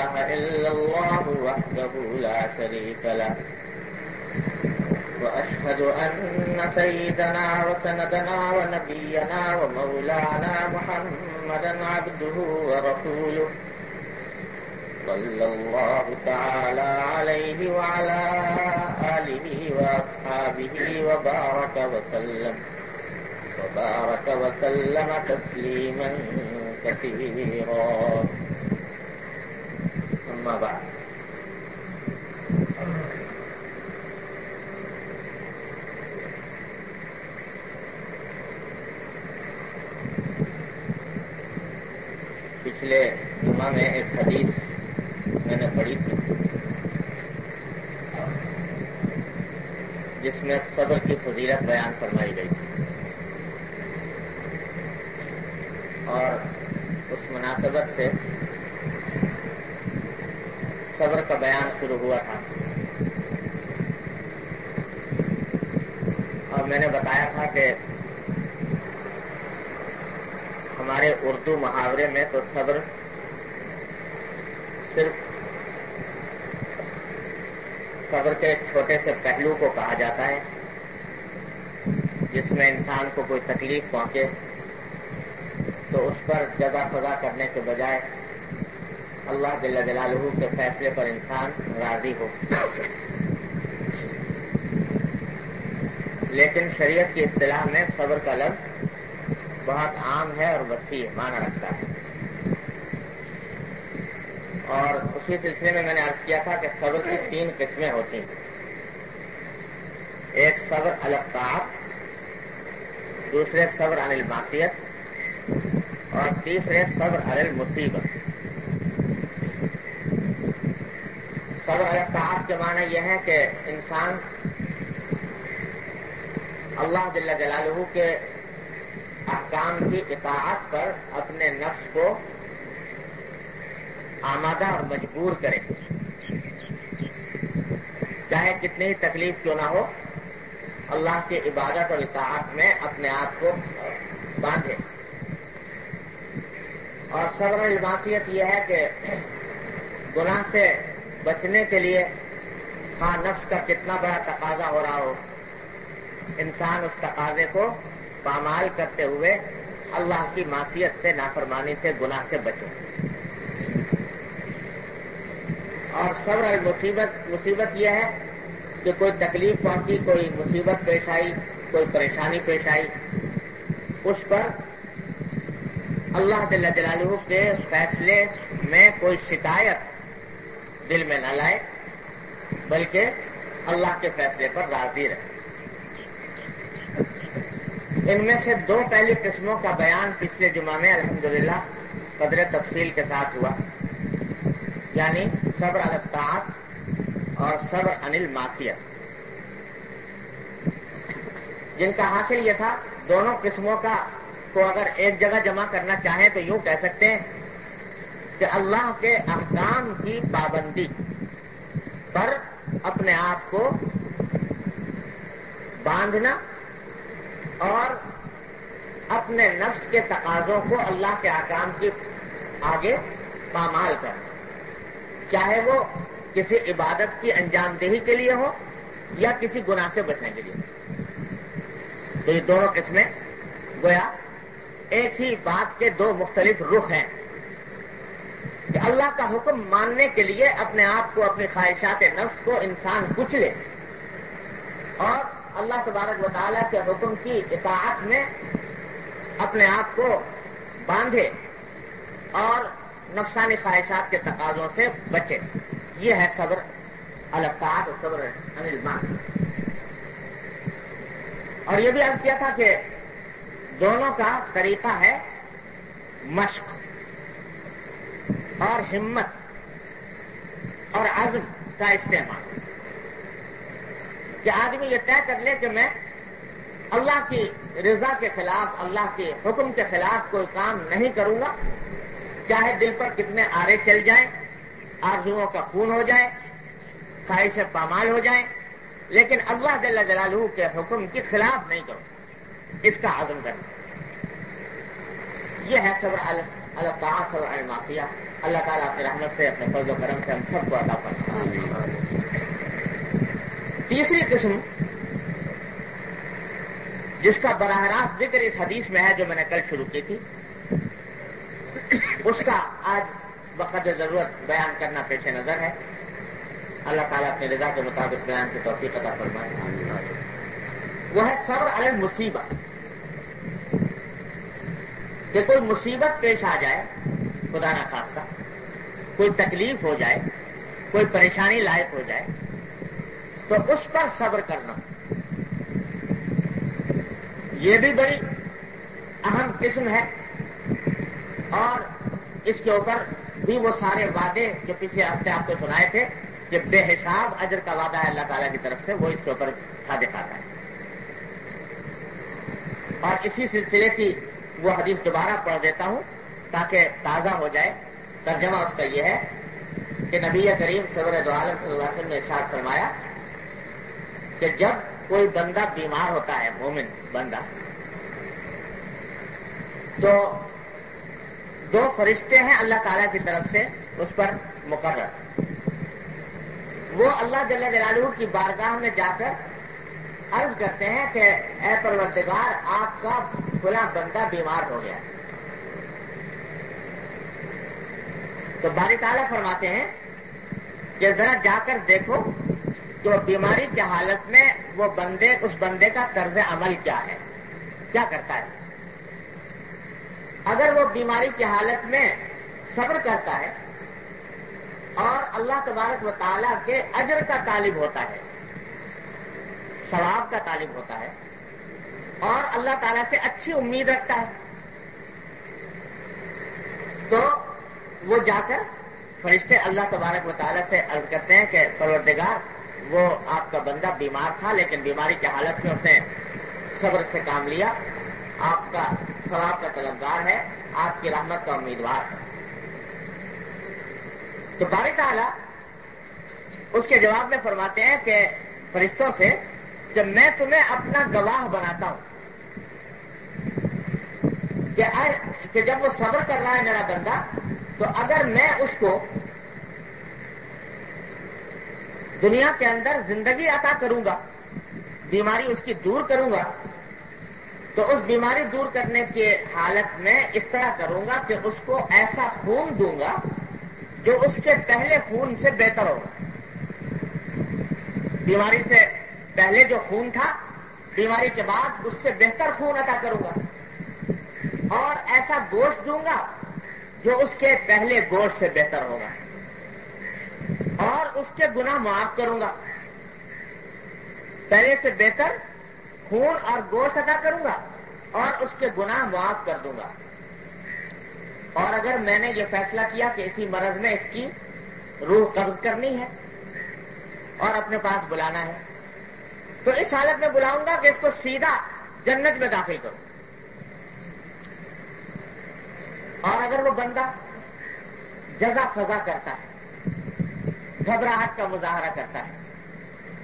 إله إلا الله وحده لا شريك له. وأشهد أن سيدنا وسندنا ونبينا ومولانا محمدا عبده ورسوله. صلى الله تعالى عليه وعلى آله وأصحابه وبارك وسلم. وبارك وسلم تسليما كثيرا. أما بعد پچھلے جمعہ میں ایک حدیث میں نے پڑھی تھی جس میں صبر کی فضیلت بیان فرمائی گئی تھی اور اس مناسبت سے صبر کا بیان شروع ہوا تھا۔ اور میں نے بتایا تھا کہ ہمارے اردو محاورے میں تو صبر صرف صبر کے ایک چھوٹے سے پہلو کو کہا جاتا ہے، جس میں انسان کو کوئی تکلیف پہنچے تو اس پر جگہ فضا کرنے کے بجائے اللہ جل جلالہ کے فیصلے پر انسان راضی ہو۔ لیکن شریعت کی اصطلاح میں صبر کا لفظ بہت عام ہے اور وسیع معنی رکھتا ہے۔ اور اسی سلسلے میں میں نے عرض کیا تھا کہ صبر کی تین قسمیں ہوتی ہیں۔ ایک صبر الفطاط دوسرے صبر عن الماسیت اور تیسرے صبر عن المصیبت۔ صبر الفطاط کے معنی یہ ہے کہ انسان اللہ جل جلالہ کے احکام کی اطاعت پر اپنے نفس کو آمادہ اور مجبور کرے۔ چاہے کتنی ہی تکلیف کیوں نہ ہو، اللہ کی عبادت اور اطاعت میں اپنے آپ کو باندھے۔ اور صبر الباسیت یہ ہے کہ گناہ سے بچنے کے لیے ہاں نفس کا کتنا بڑا تقاضا ہو رہا ہو۔ انسان اس تقاضے کو پامال کرتے ہوئے اللہ کی معصیت سے، نافرمانی سے، گناہ سے بچے۔ اور صبر المصیبت مصیبت یہ ہے کہ کوئی تکلیف پہنچی، کوئی مصیبت پیش آئی، کوئی پریشانی پیش آئی، اس پر اللہ جل جلالہ کے فیصلے میں کوئی شکایت دل میں نہ لائے، بلکہ اللہ کے فیصلے پر راضی رہے۔ ان میں سے دو پہلی قسموں کا بیان پچھلے جمعہ میں الحمدللہ قدر تفصیل کے ساتھ ہوا۔ یعنی صبر الطاعت اور صبر انل ماسیت جن کا حاصل یہ تھا، دونوں قسموں کا کو اگر ایک جگہ جمع کرنا چاہیں تو یوں کہہ سکتے ہیں کہ اللہ کے احکام کی پابندی پر اپنے آپ کو باندھنا اور اپنے نفس کے تقاضوں کو اللہ کے احکام کی آگے پامال کرنا۔ چاہے وہ کسی عبادت کی انجام دہی کے لیے ہو یا کسی گناہ سے بچنے کے لیے۔ تو یہ دونوں قسمیں گویا ایک ہی بات کے دو مختلف رخ ہیں۔ کہ اللہ کا حکم ماننے کے لیے اپنے آپ کو، اپنی خواہشات نفس کو انسان کچھ لے۔ اور اللہ تبارک و تعالیٰ کے حکم کی اطاعت میں اپنے آپ کو باندھے اور نفسانی خواہشات کے تقاضوں سے بچے۔ یہ ہے صبر۔ الفاظ اور صبر انل مان اور یہ بھی عرض کیا تھا کہ دونوں کا طریقہ ہے مشق۔ اور ہمت اور عزم کا استعمال۔ کہ آدمی یہ طے کر لے کہ میں اللہ کی رضا کے خلاف، اللہ کے حکم کے خلاف کوئی کام نہیں کروں گا، چاہے دل پر کتنے آرے چل جائیں، آرزوؤں کا خون ہو جائے، خواہشیں پامال ہو جائیں، لیکن اللہ جل جلالہ کے حکم کے خلاف نہیں کروں۔ اس کا عزم کرنا یہ ہے صبر اللہ تعالیٰ صبر المافیہ اللہ تعالیٰ اپنی رحمت سے اپنے فضل و کرم سے ہم سب کو ادا کرنا تیسری قسم جس کا براہ راست ذکر اس حدیث میں ہے جو میں نے کل شروع کی تھی، اس کا آج وقت ضرورت بیان کرنا پیش نظر ہے، اللہ تعالیٰ اپنے رضا کے مطابق بیان کی توفیق عطا فرمائے۔ وہ ہے صبر علی مصیبت کہ کوئی مصیبت پیش آ جائے خدا نہ خاصہ، کوئی تکلیف ہو جائے، کوئی پریشانی لائق ہو جائے، تو اس پر صبر کرنا۔ یہ بھی بڑی اہم قسم ہے۔ اور اس کے اوپر بھی وہ سارے وعدے جو پچھلے ہفتے آپ کو سنائے تھے، کہ بے حساب اجر کا وعدہ ہے اللہ تعالیٰ کی طرف سے، وہ اس کے اوپر صادق آتا ہے۔ اور اسی سلسلے کی وہ حدیث دوبارہ پڑھ دیتا ہوں۔ تاکہ تازہ ہو جائے۔ ترجمہ اس کا یہ ہے کہ نبی کریم صبر عالم صلی اللہ علیہ وسلم نے ارشاد فرمایا کہ جب کوئی بندہ بیمار ہوتا ہے، مومن بندہ، تو دو فرشتے ہیں اللہ تعالیٰ کی طرف سے اس پر مقرر۔ وہ اللہ جل جلالہ کی بارگاہ میں جا کر عرض کرتے ہیں کہ اے پروردگار، آپ کا کھلا بندہ بیمار ہو گیا۔ ہے تو باری تعالیٰ فرماتے ہیں کہ ذرا جا کر دیکھو تو بیماری کی حالت میں وہ بندے، اس بندے کا طرز عمل کیا ہے؟ کیا کرتا ہے؟ اگر وہ بیماری کی حالت میں صبر کرتا ہے اور اللہ تبارک و تعالیٰ کے اجر کا طالب ہوتا ہے، ثواب کا طالب ہوتا ہے اور اللہ تعالیٰ سے اچھی امید رکھتا ہے، تو وہ جا کر فرشتے اللہ تبارک و تعالیٰ سے عرض کرتے ہیں کہ پروردگار، وہ آپ کا بندہ بیمار تھا، لیکن بیماری کی حالت میں اس نے صبر سے کام لیا۔ آپ کا ثواب کا طلبگار ہے، آپ کی رحمت کا امیدوار ہے۔ تو باری تعالیٰ اس کے جواب میں فرماتے ہیں کہ فرشتوں سے، جب میں تمہیں اپنا گواہ بناتا ہوں کہ جب وہ صبر کر رہا ہے میرا بندہ تو اگر میں اس کو دنیا کے اندر زندگی عطا کروں گا، بیماری اس کی دور کروں گا، تو اس بیماری دور کرنے کی حالت میں اس طرح کروں گا کہ اس کو ایسا خون دوں گا جو اس کے پہلے خون سے بہتر ہوگا بیماری سے پہلے جو خون تھا، بیماری کے بعد اس سے بہتر خون عطا کروں گا۔ اور ایسا گوشت دوں گا جو اس کے پہلے گوشت سے بہتر ہوگا اور اس کے گناہ معاف کروں گا۔ پہلے سے بہتر خون اور گوشت ادا کروں گا اور اس کے گناہ معاف کر دوں گا۔ اور اگر میں نے یہ فیصلہ کیا کہ اسی مرض میں اس کی روح قبض کرنی ہے اور اپنے پاس بلانا ہے، تو اس حالت میں بلاؤں گا کہ اس کو سیدھا جنت میں داخل کروں۔ اور اگر وہ بندہ جزا فضا کرتا ہے، گھبراہٹ کا مظاہرہ کرتا ہے،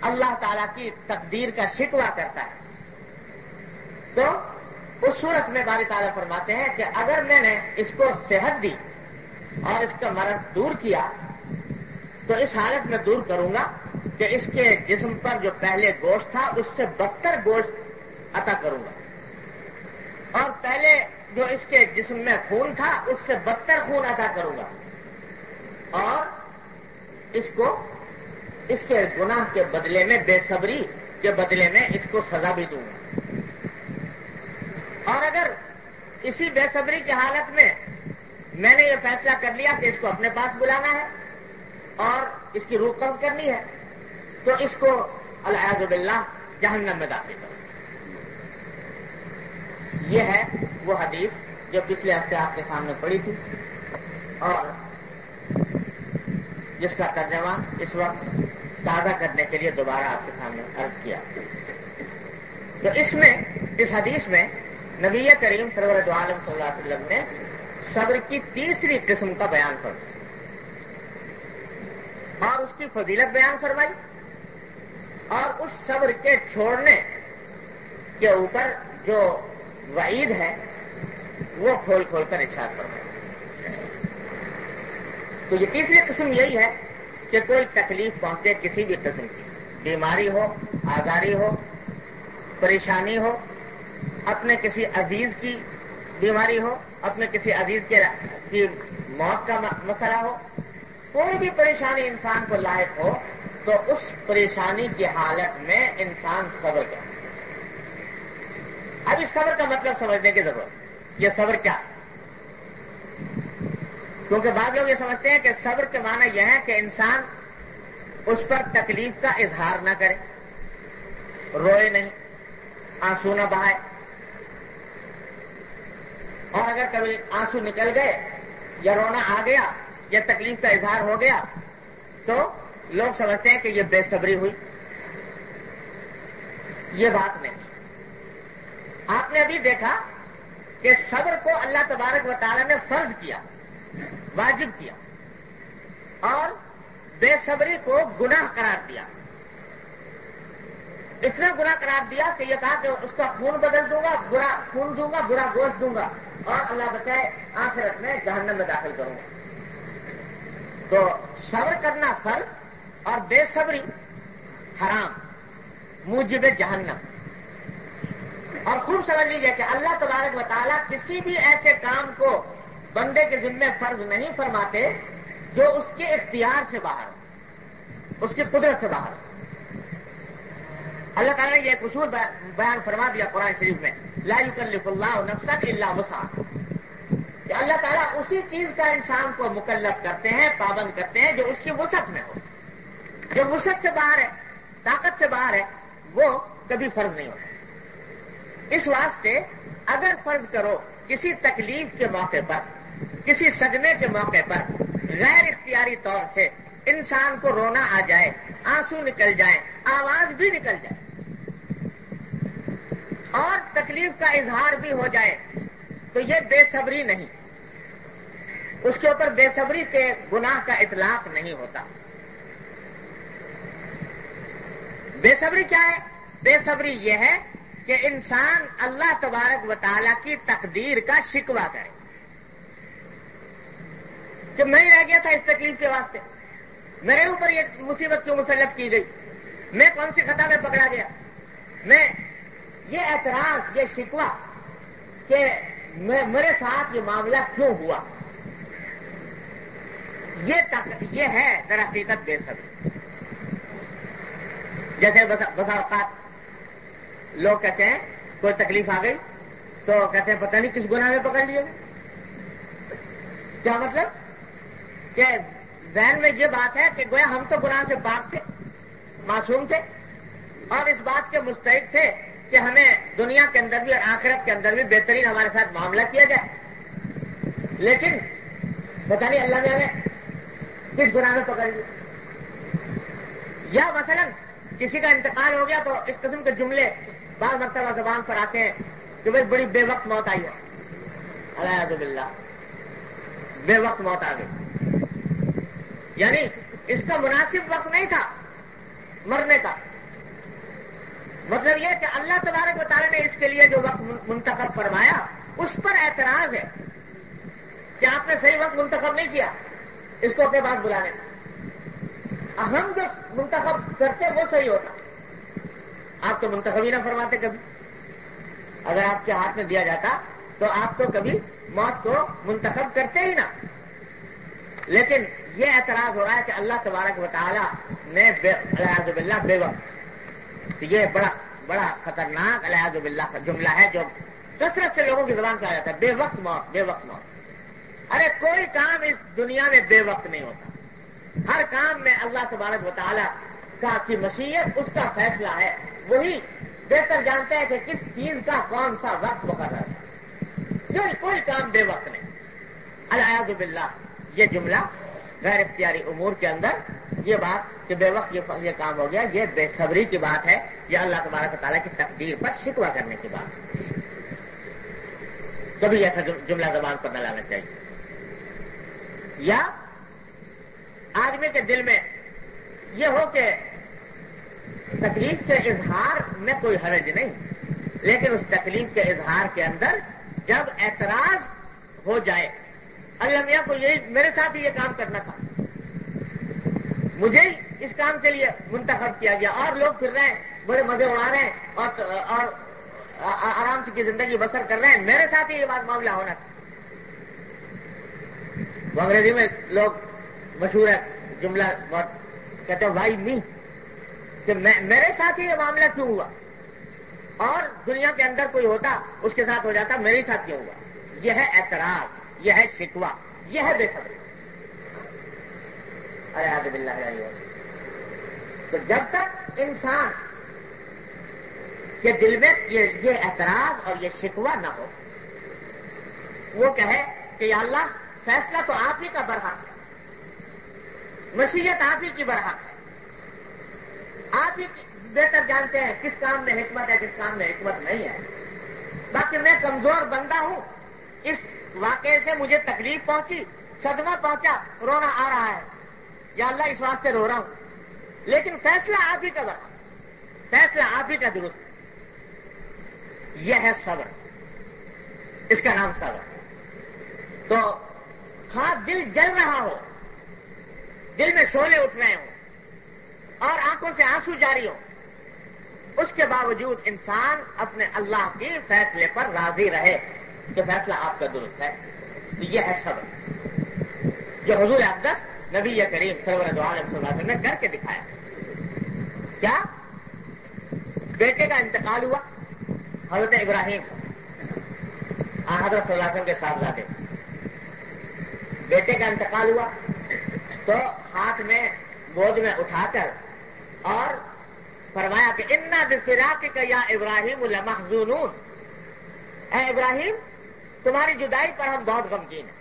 اللہ تعالی کی تقدیر کا شکوا کرتا ہے، تو اس صورت میں باری تعالیٰ فرماتے ہیں کہ اگر میں نے اس کو صحت دی اور اس کا مرض دور کیا، تو اس حالت میں دور کروں گا کہ اس کے جسم پر جو پہلے گوشت تھا، اس سے بدتر گوشت عطا کروں گا۔ اور پہلے جو اس کے جسم میں خون تھا، اس سے بدتر خون عطا کروں گا۔ اور اس کو، اس کے گناہ کے بدلے میں، بے صبری کے بدلے میں اس کو سزا بھی دوں گا۔ اور اگر اسی بے صبری کی حالت میں میں نے یہ فیصلہ کر لیا کہ اس کو اپنے پاس بلانا ہے اور اس کی روح قبض کرنی ہے، تو اس کو الحاظ باللہ، جہنم میں داخل کرو یہ ہے وہ حدیث جو پچھلے ہفتے آپ کے سامنے پڑی تھی اور جس کا ترجمہ اس وقت تازہ کرنے کے لیے دوبارہ آپ کے سامنے عرض کیا۔ تو اس میں، اس حدیث میں نبی کریم سرور عالم صلی اللہ علیہ وسلم نے صبر کی تیسری قسم کا بیان کر اور اس کی فضیلت بیان فرمائی۔ اور اس صبر کے چھوڑنے کے اوپر جو وعید ہے، وہ کھول کھول کر ارشاد فرمائی تو یہ تیسری قسم یہی ہے کہ کوئی تکلیف پہنچے کسی بھی قسم کی، بیماری ہو، آزاری ہو، پریشانی ہو، اپنے کسی عزیز کی بیماری ہو، اپنے کسی عزیز کی موت کا مسئلہ ہو، کوئی بھی پریشانی انسان کو لاحق ہو، تو اس پریشانی کی حالت میں انسان صبر کرے اب اس صبر کا مطلب سمجھنے کی ضرورت یہ صبر کیا؟ کیونکہ بعض لوگ یہ سمجھتے ہیں کہ صبر کے معنی یہ ہے کہ انسان اس پر تکلیف کا اظہار نہ کرے، روئے نہیں، آنسو نہ بہائے۔ اور اگر کبھی آنسو نکل گئے یا رونا آ گیا یا تکلیف کا اظہار ہو گیا، تو لوگ سمجھتے ہیں کہ یہ بے صبری ہوئی۔ یہ بات نہیں۔ آپ نے ابھی دیکھا کہ صبر کو اللہ تبارک و تعالیٰ نے فرض کیا، واجب کیا، اور بے صبری کو گناہ قرار دیا۔ اتنا گنا قرار دیا کہ یہ کہا کہ اس کا خون بدل دوں گا، برا خون دوں گا، برا گوشت دوں گا، اور اللہ بچائے آخرت میں جہنم میں داخل کروں گا۔ تو صبر کرنا فرض اور بے صبری حرام، موجب جہنم۔ اور خوب سمجھ لیجیے کہ اللہ تبارک و تعالیٰ کسی بھی ایسے کام کو بندے کے ذمے فرض نہیں فرماتے جو اس کے اختیار سے باہر اس کی قدرت سے باہر اللہ تعالیٰ نے یہ قصور بیان فرما دیا قرآن شریف میں، لا یکلف اللہ نفسا اللہ وسا کہ اللہ تعالیٰ اسی چیز کا انسان کو مکلف کرتے ہیں، پابند کرتے ہیں جو اس کی وسعت میں ہو۔ جو وسعت سے باہر ہے، طاقت سے باہر ہے، وہ کبھی فرض نہیں ہوتا۔ اس واسطے اگر فرض کرو کسی تکلیف کے موقع پر، کسی سجنے کے موقع پر غیر اختیاری طور سے انسان کو رونا آ جائے، آنسو نکل جائے آواز بھی نکل جائے، اور تکلیف کا اظہار بھی ہو جائے، تو یہ بے صبری نہیں۔ اس کے اوپر بے صبری کے گناہ کا اطلاق نہیں ہوتا۔ بے صبری کیا ہے؟ بے صبری یہ ہے کہ انسان اللہ تبارک و تعالیٰ کی تقدیر کا شکوہ کرے۔ کہ میں ہی رہ گیا تھا اس تکلیف کے واسطے، میرے اوپر یہ مصیبت کیوں مسلط کی گئی؟ میں کون سی خطا میں پکڑا گیا؟ میں یہ اعتراض، یہ شکوا کہ میرے ساتھ یہ معاملہ کیوں ہوا؟ یہ تک، یہ ہے در حقیقت بے سب جیسے بسا اوقات لوگ کہتے ہیں، کوئی تکلیف آ گئی تو کہتے ہیں، پتہ نہیں کس گناہ میں پکڑ لیے کیا مطلب؟ کہ ذہن میں یہ بات ہے کہ گویا ہم تو گناہ سے پاک تھے، معصوم تھے، اور اس بات کے مستحق تھے کہ ہمیں دنیا کے اندر بھی اور آخرت کے اندر بھی بہترین ہمارے ساتھ معاملہ کیا جائے۔ لیکن پتہ نہیں اللہ نے کس گناہ میں پکڑ لیا یا مثلا کسی کا انتقال ہو گیا تو اس قسم کے جملے بعض مرتبہ زبان پر آتے ہیں کہ بھائی بڑی بے وقت موت آئی ہے۔ الحمد للہ بے وقت موت آ گئی۔ یعنی اس کا مناسب وقت نہیں تھا مرنے کا۔ مطلب یہ کہ اللہ تبارک و تعالیٰ نے اس کے لیے جو وقت منتخب فرمایا، اس پر اعتراض ہے کہ آپ نے صحیح وقت منتخب نہیں کیا اس کو اپنے بات بلانے۔ ہم جو منتخب کرتے وہ صحیح ہوتا۔ آپ تو منتخب ہی نہ فرماتے کبھی۔ اگر آپ کے ہاتھ میں دیا جاتا تو آپ کو کبھی موت کو منتخب کرتے ہی نہ۔ لیکن یہ اعتراض ہو رہا ہے کہ اللہ تبارک و تعالیٰ نے الحاظ بلّہ بے وقت یہ بڑا بڑا خطرناک الحاظ بلّہ کا جملہ ہے جو کثرت سے لوگوں کی زبان سے آ جاتا ہے۔ بے وقت موت، بے وقت موت۔ ارے، کوئی کام اس دنیا میں بے وقت نہیں ہوتا۔ ہر کام میں اللہ تبارک و تعالیٰ کا کی مشیت، اس کا فیصلہ ہے۔ وہی بہتر جانتے ہیں کہ کس چیز کا کون سا وقت مقرر ہے۔ کوئی کوئی کام بے وقت نہیں۔ الحاظ بلّہ یہ جملہ غیر اختیاری امور کے اندر، یہ بات کہ بے وقت یہ کام ہو گیا، یہ بے صبری کی بات ہے، یہ اللہ تبارک تعالیٰ کی تقدیر پر شکوا کرنے کی بات۔ کبھی ایسا جملہ زبان پر نہ لانا چاہیے۔ یا آدمی کے دل میں یہ ہو کہ تکلیف کے اظہار میں کوئی حرج نہیں، لیکن اس تکلیف کے اظہار کے اندر جب اعتراض ہو جائے، اللہ میاں کو یہی میرے ساتھ ہی یہ کام کرنا تھا۔ مجھے اس کام کے لیے منتخب کیا گیا۔ اور لوگ پھر رہے ہیں، بڑے مزے اڑا رہے ہیں اور اور آرام سے کی زندگی بسر کر رہے ہیں۔ میرے ساتھ ہی یہ بات معاملہ ہونا تھا۔ وہ انگریزی میں لوگ مشہور ہے جملہ بہت کہتے ہیں وائی می کہ میرے ساتھ ہی یہ معاملہ کیوں ہوا؟ اور دنیا کے اندر کوئی ہوتا، اس کے ساتھ ہو جاتا، میرے ساتھ کیوں ہوا؟ یہ ہے اعتراض، یہ ہے شکوا یہ ہے بے صبری۔ ارے بلّہ تو جب تک انسان کے دل میں یہ اعتراض اور یہ شکوا نہ ہو، وہ کہے کہ یا اللہ، فیصلہ تو آپ ہی کا برحق ہے، مشیت آپ ہی کی برحق ہے۔ آپ ہی بہتر جانتے ہیں کس کام میں حکمت ہے، کس کام میں حکمت نہیں ہے۔ باقی میں کمزور بندہ ہوں۔ اس واقعے سے مجھے تکلیف پہنچی، صدمہ پہنچا، رونا آ رہا ہے۔ یا اللہ اس واسطے رو رہا ہوں۔ لیکن فیصلہ آپ ہی کا بنا۔ فیصلہ آپ ہی کا درست۔ یہ ہے صبر۔ اس کا نام صبر۔ تو ہاں دل جل رہا ہو۔ دل میں شولے اٹھ رہے ہوں۔ اور آنکھوں سے آنسو جاری ہو اس کے باوجود انسان اپنے اللہ کے فیصلے پر راضی رہے۔ کہ فیصلہ آپ کا درست ہے، تو یہ ہے صبر۔ جو حضور اقدس نبی کریم سرور عالم صلی اللہ علیہ وسلم نے کر کے دکھایا۔ کیا؟ بیٹے کا انتقال ہوا۔ حضرت ابراہیم۔ حضرت صلی اللہ علیہ وسلم کے ساتھ لاتے بیٹے کا انتقال ہوا۔ تو ہاتھ میں گود میں اٹھا کر اور فرمایا کہ انا دفراق کا یا ابراہیم المحزون اے ابراہیم، تمہاری جدائی پر ہم بہت غمگین ہیں۔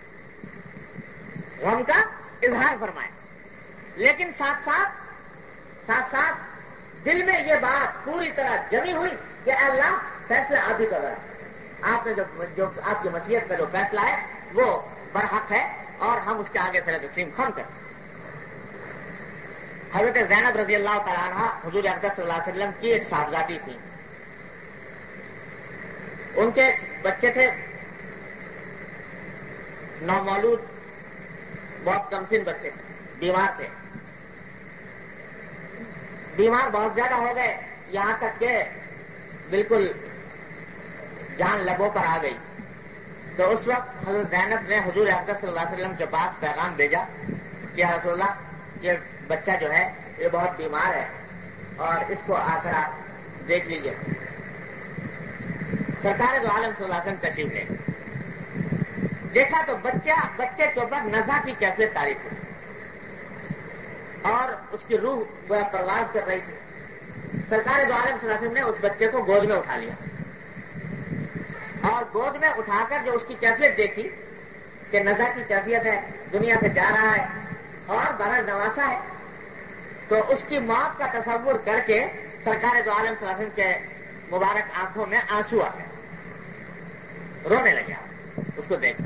غم کا اظہار فرمایا۔ لیکن ساتھ ساتھ ساتھ ساتھ دل میں یہ بات پوری طرح جمی ہوئی کہ اللہ، فیصلہ آپ ہی کا رہا آپ نے جو آپ کی مشیت کا جو فیصلہ ہے، وہ برحق ہے اور ہم اس کے آگے سے تسلیم خم کریں حضرت زینب رضی اللہ تعالیٰ عنہ حضور اقدس صلی اللہ علیہ وسلم کی ایک صاحبزادی تھی ان کے بچے تھے۔ نومولود، بہت کمسن بچے تھے بیمار تھے۔ بیمار بہت زیادہ ہو گئے۔ یہاں تک کہ بالکل جان لبوں پر آ گئی۔ تو اس وقت حضرت زینب نے حضور اقدس صلی اللہ علیہ وسلم کے پاس پیغام بھیجا کہ حضرت اللہ، یہ بچہ جو ہے، یہ بہت بیمار ہے۔ اور اس کو آ کر آپ دیکھ لیجیے سرکار جو عالم صلی اللہ وسلم تشریف لے۔ دیکھا تو بچہ، بچے کے اوپر نزا کی کیفیت تعریف ہوئی اور اس کی روح بڑا پرواز کر رہی تھی۔ سرکار جو عالم وسلم نے اس بچے کو گود میں اٹھا لیا۔ اور گود میں اٹھا کر جو اس کی کیفیت دیکھی کہ نظر کی کیفیت ہے، دنیا سے جا رہا ہے اور بڑا نواسا ہے۔ تو اس کی موت کا تصور کر کے سرکار دو عالم صلی اللہ علیہ وسلم کے مبارک آنکھوں میں آنسو آ گئے رونے لگے اس کو دیکھ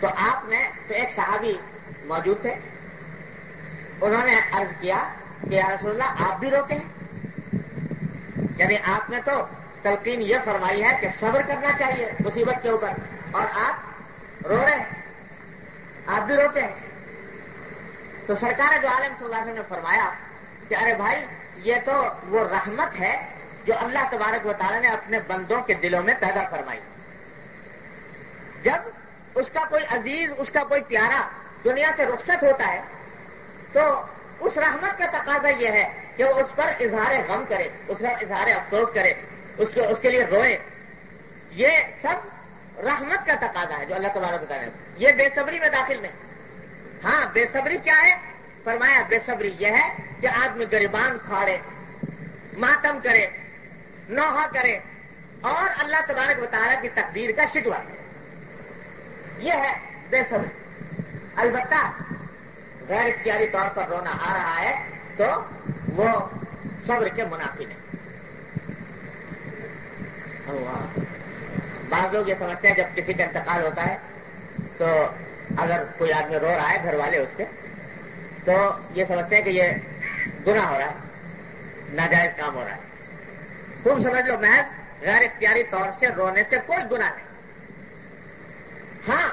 تو آپ نے تو ایک صحابی موجود تھے۔ انہوں نے عرض کیا کہ رسول اللہ، آپ بھی روتے ہیں؟ یعنی آپ نے تو تلقین یہ فرمائی ہے کہ صبر کرنا چاہیے، مصیبت کے اوپر۔ اور آپ رو رہے ہیں؟ آپ بھی روتے ہیں؟ تو سرکار جو عالم صلی اللہ علیہ وسلم نے فرمایا کہ ارے بھائی، یہ تو وہ رحمت ہے جو اللہ تبارک و تعالیٰ نے اپنے بندوں کے دلوں میں پیدا فرمائی۔ جب اس کا کوئی عزیز، اس کا کوئی پیارا دنیا سے رخصت ہوتا ہے، تو اس رحمت کا تقاضا یہ ہے کہ وہ اس پر اظہار غم کرے، اس پر اظہار افسوس کرے، اس کے اس کے لیے روئے۔ یہ سب رحمت کا تقاضا ہے جو اللہ تبارک بتا رہے یہ بے صبری میں داخل نہیں۔ ہاں بے صبری کیا ہے؟ فرمایا، بے صبری یہ ہے کہ آدمی گریبان کھاڑے، ماتم کرے، نوحہ کرے، اور اللہ تبارک بطالہ کی تقدیر کا شکوا کرے یہ ہے بے صبری۔ البتہ، غیر اختیاری طور پر رونا آ رہا ہے تو وہ صبر کے منافی نہیں۔ بعض لوگ یہ سمجھتے ہیں جب کسی کا انتقال ہوتا ہے تو اگر کوئی آدمی رو رہا ہے گھر والے اس کے، تو یہ سمجھتے ہیں کہ یہ گناہ ہو رہا ہے، ناجائز کام ہو رہا ہے۔ خوب سمجھ لو محض غیر اختیاری طور سے رونے سے کوئی گناہ نہیں۔ ہاں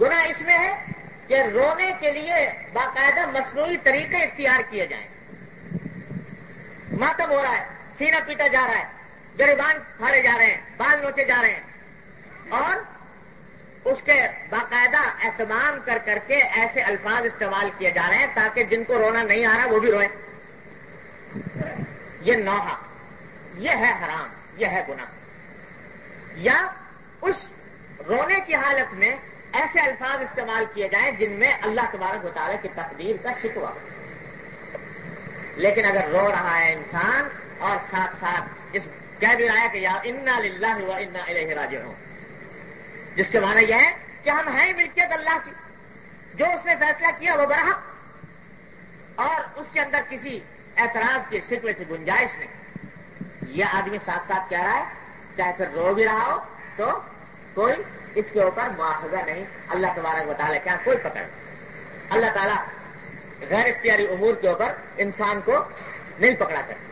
گناہ اس میں ہے کہ رونے کے لیے باقاعدہ مصنوعی طریقے اختیار کیے جائیں۔ ماتم ہو رہا ہے، سینہ پیٹا جا رہا ہے، گریبان پھاڑے جا رہے ہیں، بال نوچے جا رہے ہیں۔ اور اس کے باقاعدہ اہتمام کر کر کے ایسے الفاظ استعمال کیے جا رہے ہیں تاکہ جن کو رونا نہیں آ رہا وہ بھی روئے۔ یہ نوحہ، یہ ہے حرام، یہ ہے گناہ۔ یا اس رونے کی حالت میں ایسے الفاظ استعمال کیے جائیں جن میں اللہ تبارک مطالعہ کی تقدیر کا شکوا لیکن اگر رو رہا ہے انسان اور ساتھ ساتھ اس کہہ بھی رہا ہے کہ یار انا للہ ہوا انا الہ راجع ہوں جس کے معنی یہ ہے کہ ہم ہیں ملکیت اللہ کی، جو اس نے فیصلہ کیا وہ برہ اور اس کے اندر کسی اعتراض کی شکل کی گنجائش نہیں۔ یہ آدمی ساتھ ساتھ کہہ رہا ہے، چاہے پھر رو بھی رہا ہو تو کوئی اس کے اوپر مواخذہ نہیں۔ اللہ تبارک مطالعہ کیا ہاں کوئی پکڑ نہیں۔ اللہ تعالیٰ غیر اختیاری امور کے اوپر انسان کو نہیں پکڑا کرتے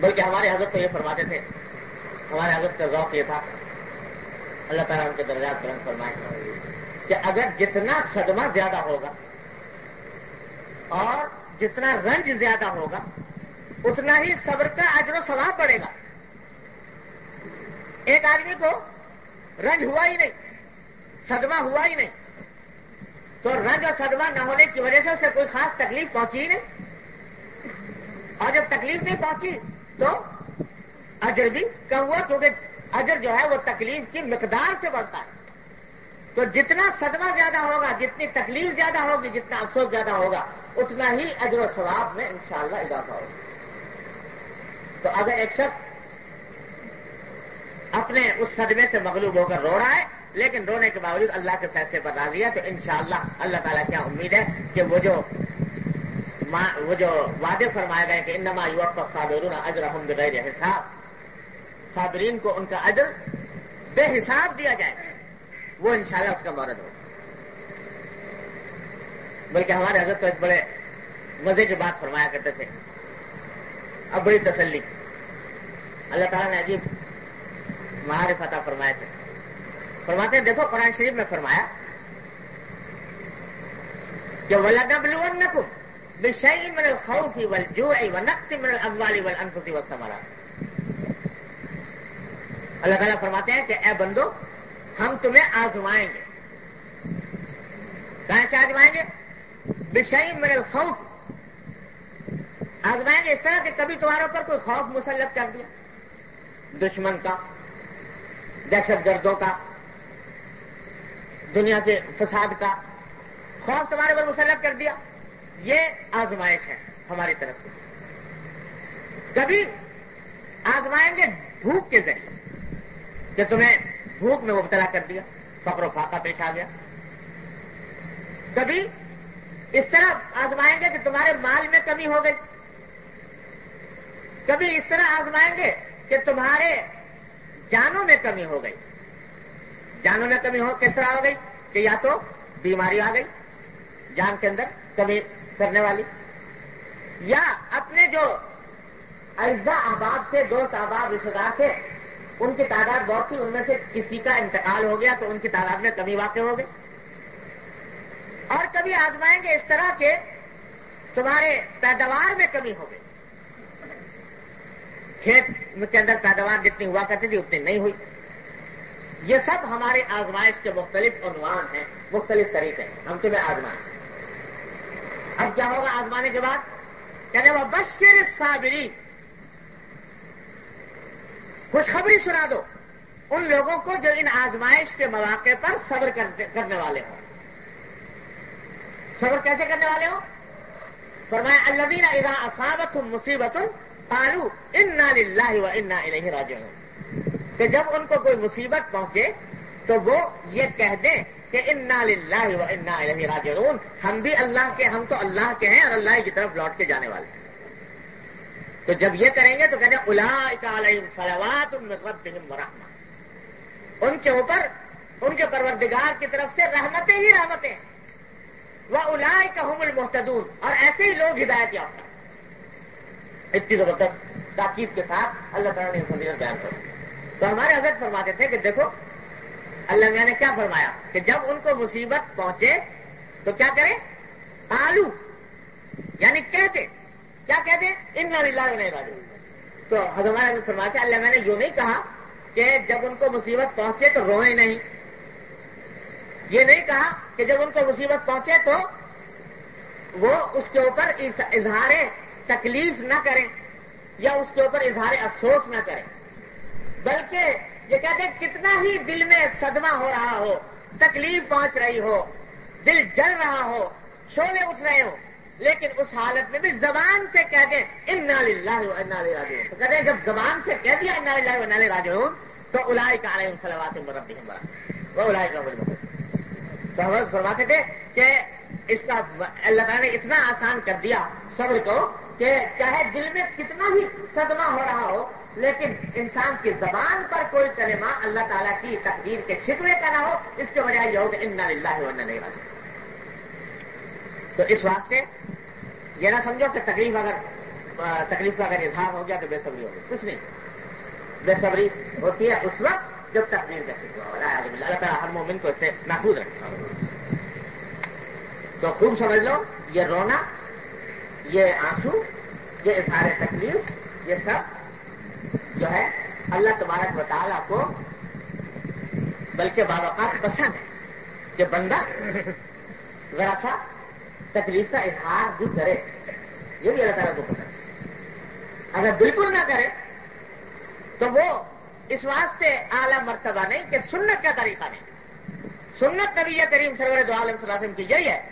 بلکہ ہمارے حضرت تو یہ فرماتے تھے ہمارے حضرت کا ذوق یہ تھا۔ اللہ تعالیٰ ان کے درجات بلند فرمائے۔ کہ اگر جتنا صدمہ زیادہ ہوگا اور جتنا رنج زیادہ ہوگا، اتنا ہی صبر کا اجر و ثواب پڑے گا۔ ایک آدمی کو رنج ہوا ہی نہیں، صدمہ ہوا ہی نہیں۔ تو رنج اور صدمہ نہ ہونے کی وجہ سے اسے کوئی خاص تکلیف پہنچی ہی نہیں۔ اور جب تکلیف نہیں پہنچی تو اجر بھی کم ہوا کیونکہ اجر جو ہے وہ تکلیف کی مقدار سے بڑھتا ہے۔ تو جتنا صدمہ زیادہ ہوگا، جتنی تکلیف زیادہ ہوگی، جتنا افسوس زیادہ ہوگا، اتنا ہی اجر و ثواب میں انشاءاللہ اضافہ ہوگا۔ تو اگر ایک شخص اپنے اس صدمے سے مغلوب ہو کر رو رہا ہے، لیکن رونے کے باوجود اللہ کے فیصلے پر راضی ہے، تو انشاءاللہ اللہ تعالیٰ کیا امید ہے کہ وہ جو وہ جو وعدے فرمائے گئے کہ انما یوق صابرون اجر ہم بغیر حساب صابرین کو ان کا اجر بے حساب دیا جائے، وہ انشاءاللہ اس کا مورد ہو بلکہ ہمارے حضرت تو ایک بڑے مزے کی بات فرمایا کرتے تھے۔ اب بڑی تسلی۔ اللہ تعالیٰ نے عجیب مہار فتح فرمائے تھے۔ فرماتے ہیں، دیکھو قرآن شریف میں فرمایا کہ ولادب نقم بشئی من الخوف والجوع ونقص من الاموال والانفس والثمرات۔ اللہ تعالیٰ فرماتے ہیں کہ اے بندو، ہم تمہیں آزمائیں گے۔ کہاں سے آزمائیں گے؟ بشئی من الخوف۔ آزمائیں گے اس طرح کہ کبھی تمہارے اوپر کوئی خوف مسلط کر دیا۔ دشمن کا، دہشت گردوں کا، دنیا کے فساد کا خوف تمہارے پر مسلط کر دیا۔ یہ آزمائش ہے ہماری طرف سے۔ کبھی آزمائیں گے بھوک کے ذریعے۔ کہ تمہیں بھوک میں مبتلا کر دیا، فقر و فاقہ پیش آ گیا۔ کبھی اس طرح آزمائیں گے کہ تمہارے مال میں کمی ہو گئی۔ کبھی اس طرح آزمائیں گے کہ تمہارے جانوں میں کمی ہو گئی۔ جانوں میں کمی ہو کس طرح ہو گئی کہ یا تو بیماری آ گئی، جان کے اندر کمی کرنے والی، یا اپنے جو اجزا احباب سے دوست احباب رشتے دار تھے ان کی تعداد بہت تھی، ان میں سے کسی کا انتقال ہو گیا تو ان کی تعداد میں کمی واقع ہو گئی۔ اور کبھی آزمائیں گے اس طرح کے تمہارے پیداوار میں کمی ہو گئی۔ کھیت کے اندر پیداوار جتنی ہوا کرتی تھی، اتنی نہیں ہوئی۔ یہ سب ہمارے آزمائش کے مختلف عنوان ہیں، مختلف طریقے ہیں۔ ہم تمہیں آزمائیں۔ اب کیا ہوگا آزمانے کے بعد؟ کہتے وہ بشر صابری خوشخبری سنا دو۔ ان لوگوں کو جو ان آزمائش کے مواقع پر صبر کرنے والے ہوں۔ صبر کیسے کرنے والے ہوں؟ فرمایا الدین اذا اصابت مصیبت قالو انا للہ و انا الیہ راجعون۔ کہ جب ان کو کوئی مصیبت پہنچے، تو وہ یہ کہہ دیں کہ انا للہ و انا الہ راجعون، ہم بھی اللہ کے ہم تو اللہ کے ہیں اور اللہ کی طرف لوٹ کے جانے والے ہیں۔ تو جب یہ کریں گے تو کہتے ہیں علیہم صلوات ربهم ورحمہ ان کے اوپر، ان کے پروردگار کی طرف سے رحمتیں ہی رحمتیں وہ الا ہم المحتدون اور ایسے ہی لوگ ہدایت یافتہ اتنی زبردست تاکید کے ساتھ اللہ تعالیٰ نے فضیلت بیان کر تو ہمارے حضرت فرماتے تھے کہ دیکھو، اللہ میاں نے کیا فرمایا؟ کہ جب ان کو مصیبت پہنچے تو کیا کریں؟ آلو یعنی کہتے۔ کیا کہتے ہیں؟ ان اللہ نہیں راجو تو حضرت فرماتے اللہ میں نے یوں نہیں کہا کہ جب ان کو مصیبت پہنچے تو روئیں نہیں۔ یہ نہیں کہا کہ جب ان کو مصیبت پہنچے تو وہ اس کے اوپر اظہار تکلیف نہ کریں یا اس کے اوپر اظہار افسوس نہ کریں۔ بلکہ یہ کہتے ہیں کتنا ہی دل میں صدمہ ہو رہا ہو، تکلیف پہنچ رہی ہو، دل جل رہا ہو شولے اٹھ رہے ہو لیکن اس حالت میں بھی زبان سے کہہ دیں ان نال راج تو کہتے ہیں جب زبان سے کہہ دیا ان اللہ راج تو الائی کا علیہ سلوات مربی وہ الائی کا تو حضرت فرماتے تھے کہ اس کا اللہ تعالیٰ نے اتنا آسان کر دیا صبر کو کہ چاہے دل میں کتنا ہی صدمہ ہو رہا ہو، لیکن انسان کی زبان پر کوئی کلمہ اللہ تعالیٰ کی تقدیر کے شکوے کا نہ ہو، اس کے بجائے یہ ہو کہ ان اللہ نہیں رہا تو اس واسطے یہ نہ سمجھو کہ تکلیف اگر تکلیف کا اگر اظہار ہو گیا تو بے صبری ہوگی کچھ نہیں۔ بے صبری ہوتی ہے اس وقت جب تقدیر کا شکوہ اللہ تعالیٰ ہر مومن کو اس سے محفوظ رکھتا تو خوب سمجھ لو، یہ رونا، یہ آنسو، یہ اظہار تکلیف، یہ سب جو ہے اللہ تبارک تعالیٰ کو، بلکہ بعض اوقات پسند ہے کہ بندہ ذرا سا تکلیف کا اظہار بھی کرے۔ یہ بھی اللہ تعالیٰ کو پسند ہے۔ اگر بالکل نہ کرے، تو وہ اس واسطے اعلیٰ مرتبہ نہیں کہ سنت کا طریقہ نہیں۔ سنت نبی کریم سرور دو عالم صلی اللہ علیہ وسلم کی یہی ہے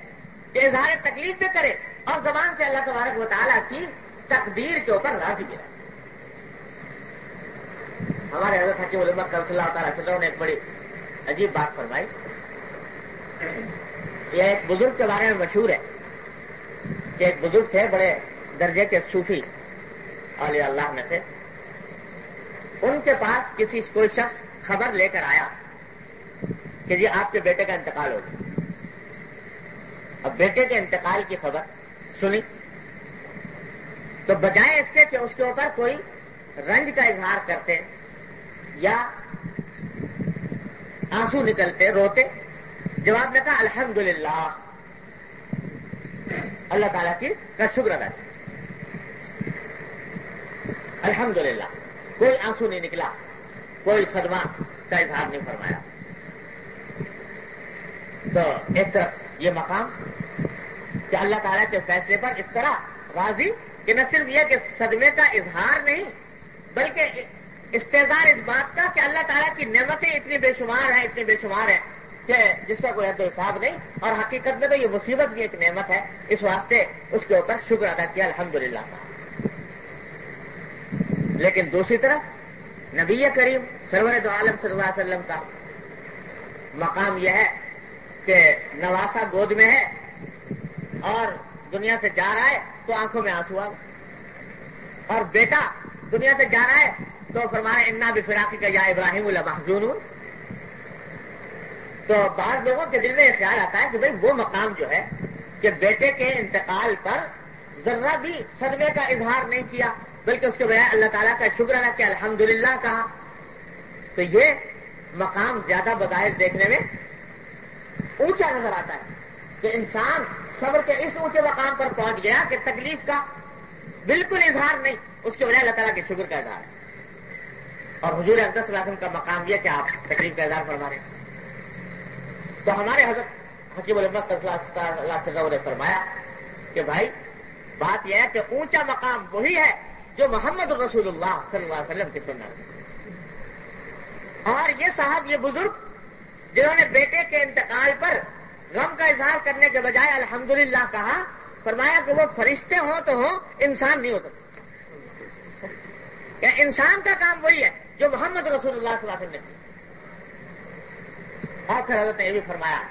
کہ اظہار تکلیف بھی کرے اور زبان سے اللہ تبارک و تعالیٰ کی تقدیر کے اوپر راضی بھی رہے۔ ہمارے حضرت حکیم علمہ کل صلی اللہ تعالیٰ وسلم نے ایک بڑی عجیب بات فرمائی۔ یہ ایک بزرگ کے بارے میں مشہور ہے۔ کہ ایک بزرگ تھے، بڑے درجے کے صوفی علیہ اللہ میں سے۔ ان کے پاس کسی کوئی شخص خبر لے کر آیا کہ جی آپ کے بیٹے کا انتقال ہو گیا۔ اب بیٹے کے انتقال کی خبر سنی۔ تو بجائے اس کے کہ اس کے اوپر کوئی رنج کا اظہار کرتے یا آنسو نکلتے، روتے، جواب میں کہا الحمد للہ اللہ تعالیٰ کی کا شکر ادا الحمد للہ کوئی آنسو نہیں نکلا، کوئی صدمہ کا اظہار نہیں فرمایا۔ تو ایک طرف یہ مقام کہ اللہ تعالیٰ کے فیصلے پر اس طرح راضی کہ نہ صرف یہ کہ صدمے کا اظہار نہیں، بلکہ استحصار اس بات کا کہ اللہ تعالیٰ کی نعمتیں اتنی بے شمار ہیں، اتنی بے شمار ہیں۔ کہ جس کا کوئی حد و حساب نہیں، اور حقیقت میں تو یہ مصیبت بھی ایک نعمت ہے، اس واسطے اس کے اوپر شکر ادا کیا، الحمدللہ۔ کا لیکن دوسری طرف، نبی کریم سرور دو عالم صلی اللہ علیہ وسلم کا مقام یہ ہے کہ نواسا گود میں ہے اور دنیا سے جا رہا ہے تو آنکھوں میں آنسو آ اور بیٹا دنیا سے جا رہا ہے تو فرمانا انا بھی فراقی کا یا ابراہیم المحجون تو بعض لوگوں کے دل میں یہ خیال آتا ہے کہ بھائی وہ مقام جو ہے کہ بیٹے کے انتقال پر ذرہ بھی صدمے کا اظہار نہیں کیا، بلکہ اس کے بجائے اللہ تعالیٰ کا شکر ادا کیا الحمد کہا۔ تو یہ مقام زیادہ بظاہر دیکھنے میں اونچا نظر آتا ہے کہ انسان صبر کے اس اونچے مقام پر پہنچ گیا کہ تکلیف کا بالکل اظہار نہیں، اس کے بجائے اللہ تعالیٰ کے شکر کا اظہار۔ ہے اور حضور صلی اللہ وسلم کا مقام یہ کہ آپ تکلیف کا اظہار فرما رہے تو ہمارے حضرت حکیم الحمد اللہ صلی نے فرمایا کہ بھائی، بات یہ ہے کہ اونچا مقام وہی ہے جو محمد رسول اللہ صلی اللہ علیہ وسلم کی سنت اور یہ صاحب، یہ بزرگ جنہوں نے بیٹے کے انتقال پر غم کا اظہار کرنے کے بجائے الحمدللہ کہا، فرمایا کہ وہ فرشتے ہوں تو ہوں، انسان نہیں ہو سکتے کہ انسان کا کام وہی ہے جو محمد رسول اللہ صلی اللہ علیہ وسلم نے اور پھر حضرت نے یہ بھی فرمایا۔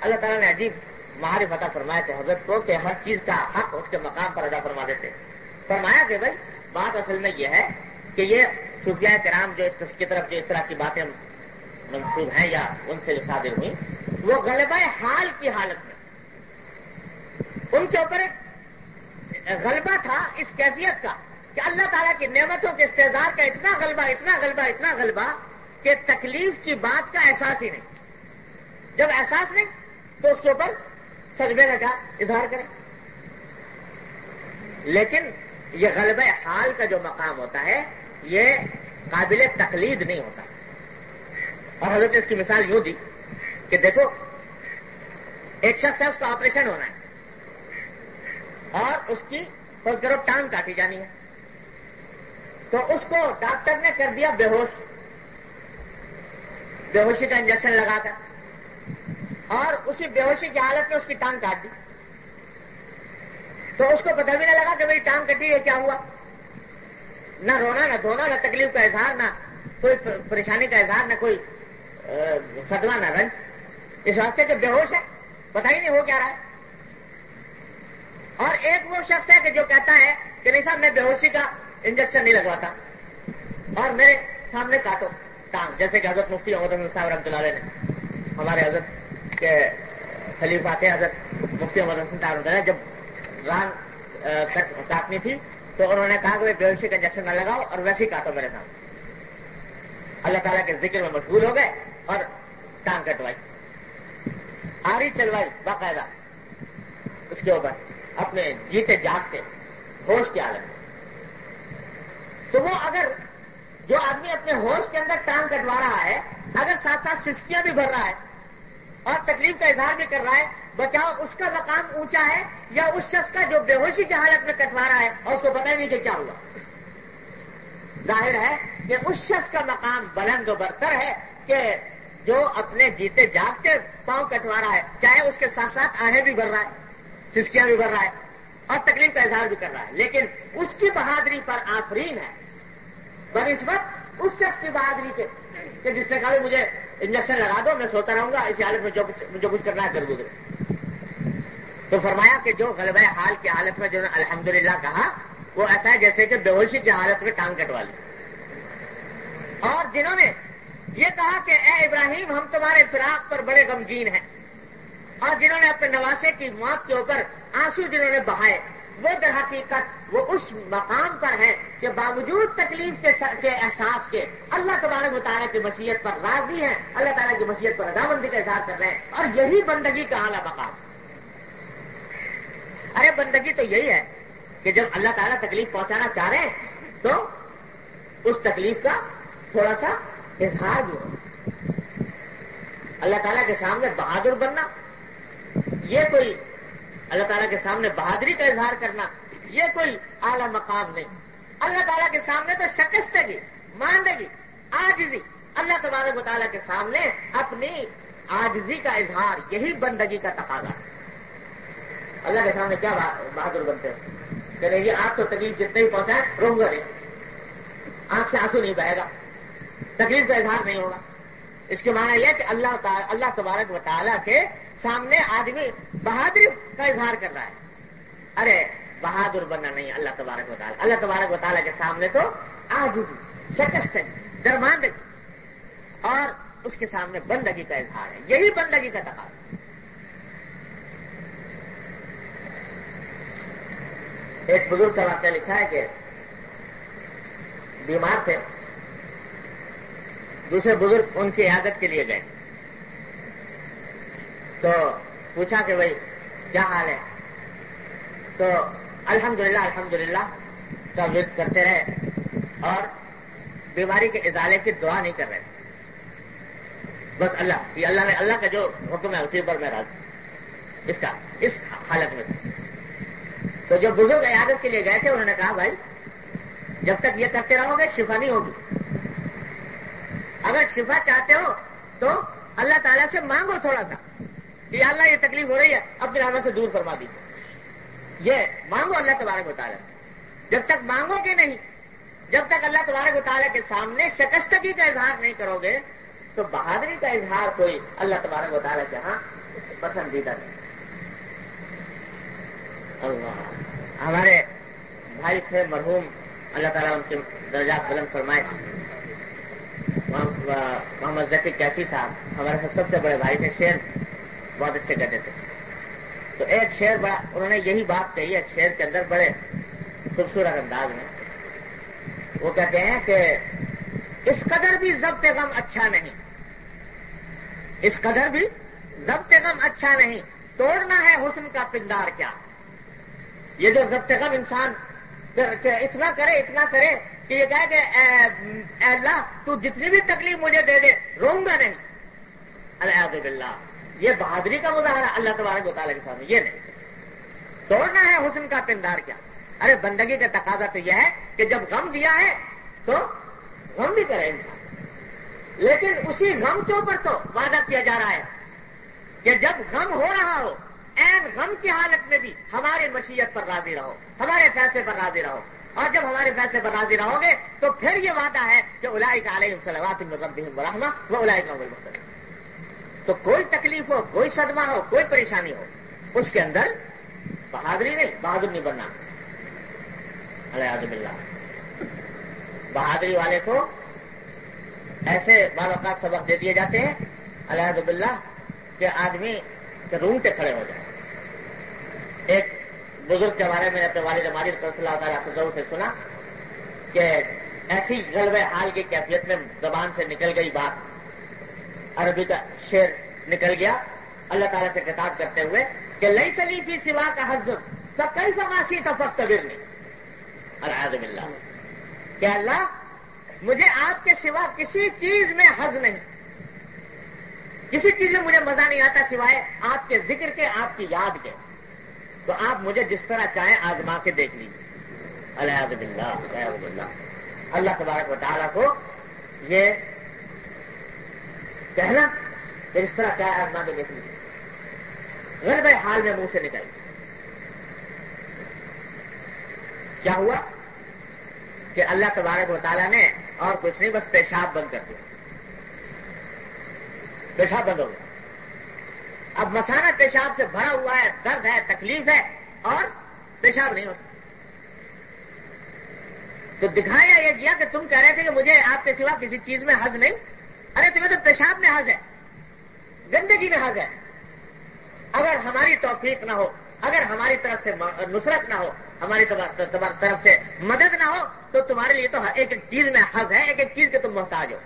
اللہ تعالیٰ نے عجیب مہاری فتح فرمایا تھے حضرت کو کہ ہر چیز کا حق اس کے مقام پر ادا فرما دیتے۔ فرمایا کہ بھائی، بات اصل میں یہ ہے کہ یہ صوفیہ کرام جو اس کی طرف جو اس طرح کی باتیں منسوب ہیں یا ان سے جو صادر ہوئی، وہ غلبہ حال کی حالت میں۔ ان کے اوپر ایک غلبہ تھا اس کیفیت کا کہ اللہ تعالیٰ کی نعمتوں کے استظار کا اتنا غلبہ اتنا غلبہ اتنا غلبہ کہ تکلیف کی بات کا احساس ہی نہیں۔ جب احساس نہیں، تو اس کے اوپر سجبے کا اظہار کریں۔ لیکن یہ غلبہ حال کا جو مقام ہوتا ہے، یہ قابل تقلید نہیں ہوتا۔ اور حضرت نے اس کی مثال یوں دی کہ دیکھو، ایک شخص ہے، اس کا آپریشن ہونا ہے۔ اور اس کی فرض کرو ٹانگ کاٹی جانی ہے۔ تو اس کو ڈاکٹر نے کر دیا بے ہوش۔ بے ہوشی کا انجیکشن لگا کر۔ اور اسی بے ہوشی کی حالت میں اس کی ٹانگ کاٹ دی۔ تو اس کو پتہ بھی نہ لگا کہ میری ٹانگ کٹی ہے کیا ہوا؟ نہ رونا، نہ دھونا، نہ تکلیف کا اظہار، نہ کوئی پریشانی کا اظہار، نہ کوئی صدمہ، نہ رنج۔ اس واسطے کہ بے ہوش ہے، پتہ ہی نہیں ہو کیا رہا ہے۔ اور ایک وہ شخص ہے کہ جو کہتا ہے کہ نہیں صاحب، میں بے ہوشی کا انجیکشن نہیں لگواتا۔ اور میرے سامنے کاٹو ٹانگ، جیسے کہ حضرت مفتی محمد صاحب رحمۃ اللہ علیہ نے، ہمارے حضرت کے خلیفہ تھے حضرت مفتی محمد حسن صاحب جب ران کاٹنی تھی، تو انہوں نے کہا کہ بے ہوشی کا انجیکشن نہ لگاؤ اور ویسے ہی کاٹو میرے سامنے اللہ تعالیٰ کے ذکر میں مشغول ہو گئے اور ٹانگ کٹوائی۔ آری چلوائی باقاعدہ۔ اس کے اوپر اپنے جیتے جاگتے، ہوش کی حالت تو وہ اگر جو آدمی اپنے ہوش کے اندر ٹانگ کٹوا رہا ہے، اگر ساتھ ساتھ سسکیاں بھی بھر رہا ہے اور تکلیف کا اظہار بھی کر رہا ہے۔ بچاؤ، اس کا مقام اونچا ہے یا اس شخص کا جو بے ہوشی کی حالت میں کٹوا رہا ہے اور اس کو پتہ نہیں کہ کیا ہوا۔ ظاہر ہے کہ اس شخص کا مقام بلند و برتر ہے کہ جو اپنے جیتے جاگتے پاؤں کٹوا رہا ہے، چاہے اس کے ساتھ ساتھ آہیں بھی بھر رہا ہے سسکیاں بھی بھر رہا ہے اور تکلیف کا اظہار بھی کر رہا ہے۔ لیکن اس کی بہادری پر آفرین ہے۔ بنسبت اس شخص کی بہادری کے کہ جس نے کہا مجھے انجیکشن لگا دو، میں سوتا رہوں گا، اسی حالت میں جو کچھ کرنا ہے کر گزرے تو فرمایا کہ جو غلبہ حال کی حالت میں جنہوں نے الحمدللہ کہا، وہ ایسا ہے جیسے کہ بے ہوشی کی حالت میں ٹانگ کٹوا لی۔ اور جنہوں نے یہ کہا کہ اے ابراہیم، ہم تمہارے فراق پر بڑے غمگین ہیں۔ اور جنہوں نے اپنے نواسے کی موت کے اوپر آنسو جنہوں نے بہائے، وہ در حقیقت وہ اس مقام پر ہے کہ باوجود تکلیف کے احساس کے اللہ تبارک مطالعہ کی مشیت پر راضی ہیں، اللہ تعالیٰ کی مشیت پر رضامندی کا اظہار کر رہے ہیں اور یہی بندگی کا اعلیٰ مقام ارے، بندگی تو یہی ہے کہ جب اللہ تعالیٰ تکلیف پہنچانا چاہ رہے ہیں تو اس تکلیف کا تھوڑا سا اظہار بھی ہو۔ اللہ تعالیٰ کے سامنے بہادر بننا، یہ کوئی اللہ تعالیٰ کے سامنے بہادری کا اظہار کرنا یہ کوئی اعلی مقام نہیں۔ اللہ تعالیٰ کے سامنے تو شکستگی جی، ماندگی جی، آجزی اللہ تبارک مطالعہ کے سامنے اپنی آجزی کا اظہار، یہی بندگی کا تقاضا۔ اللہ کے سامنے کیا بہادر بنتے ہیں۔ کہ نہیں آپ تو تکلیف جتنے ہی پہنچائے رہوں گا نہیں۔ آنکھ سے آنسو نہیں بہے گا۔ تکلیف کا اظہار نہیں ہوگا۔ اس کے معنی یہ کہ اللہ اللہ تبارک و تعالیٰ کے سامنے آدمی بہادری کا اظہار کر رہا ہے۔ ارے بہادر بننا نہیں، اللہ تبارک و تعالیٰ۔ اللہ تبارک و تعالیٰ کے سامنے تو آج شکست درماند اور اس کے سامنے بندگی کا اظہار ہے، یہی بندگی کا تقاضا۔ ایک بزرگ کا واقعہ لکھا ہے کہ بیمار تھے، دوسرے بزرگ ان کی عادت کے لیے گئے۔ تو پوچھا کہ بھائی، کیا حال ہے؟ تو الحمدللہ الحمدللہ الحمد للہ کرتے رہے اور بیماری کے ازالے کی دعا نہیں کر رہے۔ بس اللہ، یہ اللہ نے اللہ کا جو حکم ہے، اسی پر میں راضی اس کا، اس حالت میں۔ تو جو بزرگ عیادت کے لیے گئے تھے، انہوں نے کہا، بھائی، جب تک یہ کرتے رہو گے، شفا نہیں ہوگی۔ اگر شفا چاہتے ہو، تو اللہ تعالیٰ سے مانگو تھوڑا سا کہ اللہ، یہ تکلیف ہو رہی ہے، اپنے رحمت سے دور فرما دیجیے یہ مانگو اللہ تبارک مطالعہ جب تک مانگو گے نہیں، جب تک اللہ تبارک مطالعہ کے سامنے شکستگی کا اظہار نہیں کرو گے، تو بہادری کا اظہار کوئی اللہ تبارک بتا رہے کہ ہاں پسندیدہ نہیں۔ اللہ۔ ہمارے بھائی تھے مرحوم، اللہ تعالیٰ ان کے درجات بلند فرمائے۔ محمد ذکی کیفی صاحب، ہمارے سب سے بڑے بھائی تھے، شیر، بہت اچھے کہتے تھے۔ تو ایک شیر بڑا انہوں نے یہی بات کہی ہے شیر کے اندر بڑے خوبصورت انداز میں۔ وہ کہتے ہیں کہ اس قدر بھی ضبط غم اچھا نہیں۔ اس قدر بھی ضبط غم اچھا نہیں۔ توڑنا ہے حسن کا پندار کیا؟ یہ جو ضبط غم انسان اتنا کرے اتنا کرے کہ یہ کہے کہ، اے اللہ، تو جتنی بھی تکلیف مجھے دے دے روم گا نہیں۔ الحمد باللہ۔ یہ بہادری کا مظاہرہ اللہ تبارک مطالعہ کے سامنے، یہ نہیں۔ توڑنا ہے حسن کا پندار کیا؟ ارے بندگی کا تقاضا تو یہ ہے کہ جب غم دیا ہے تو غم بھی کرے انسان۔ لیکن اسی غم کے اوپر تو وعدہ کیا جا رہا ہے کہ جب غم ہو رہا ہو این غم کی حالت میں بھی ہماری مشیت پر راضی رہو، ہمارے فیصلے پر راضی رہو۔ اور جب ہمارے فیصلے پر راضی رہو گے تو پھر یہ وعدہ ہے کہ الائی کا علیہ سلامات برہما وہ الائی کا مختلف تو کوئی تکلیف ہو، کوئی صدمہ ہو، کوئی پریشانی ہو، اس کے اندر بہادری نہیں، بہادر نہیں بننا۔ الحمد بہادری والے کو ایسے بال اوقات سبق دے دیے جاتے ہیں الحمد للہ کہ آدمی کے کھڑے ہو جائے۔ ایک بزرگ کے بارے میں اپنے والد مالد صلی اللہ تعالیٰ سے سنا کہ ایسی غلب حال کی کیفیت میں زبان سے نکل گئی بات۔ عربی کا شیر نکل گیا۔ اللہ تعالیٰ سے کتاب کرتے ہوئے کہ لئی سلی تھی سوا کا حضر سب کئی سماشی کا فخت نہیں الحمد للہ کہ اللہ، مجھے آپ کے سوا کسی چیز میں حض نہیں۔ کسی چیز میں مجھے مزہ نہیں آتا سوائے آپ کے ذکر کے، آپ کی یاد کے۔ تو آپ مجھے جس طرح چاہیں آزما کے دیکھ لیجیے الحمد للہ الحمد للہ اللہ تبارک و تعالیٰ کو یہ کہنا کہ جس طرح چاہے آزما کے دیکھ لیجیے غیر حال میں منہ سے نکل۔ کیا ہوا؟ کہ اللہ تبارک و تعالیٰ نے اور کچھ نہیں، بس پیشاب بند کر دیا۔ پیشاب بند ہو گیا۔ اب مسانہ پیشاب سے بھرا ہوا ہے، درد ہے، تکلیف ہے، اور پیشاب نہیں ہوتا تو دکھایا یہ کیا کہ تم کہہ رہے تھے کہ مجھے آپ کے سوا کسی چیز میں حض نہیں؟ ارے تمہیں تو پیشاب میں حض ہے، گندگی میں حض ہے۔ اگر ہماری توفیق نہ ہو، اگر ہماری طرف سے نصرت نہ ہو، ہماری طرف سے مدد نہ ہو، تو تمہارے لیے تو ایک ایک چیز میں حض ہے، ایک ایک چیز کے تم محتاج ہو۔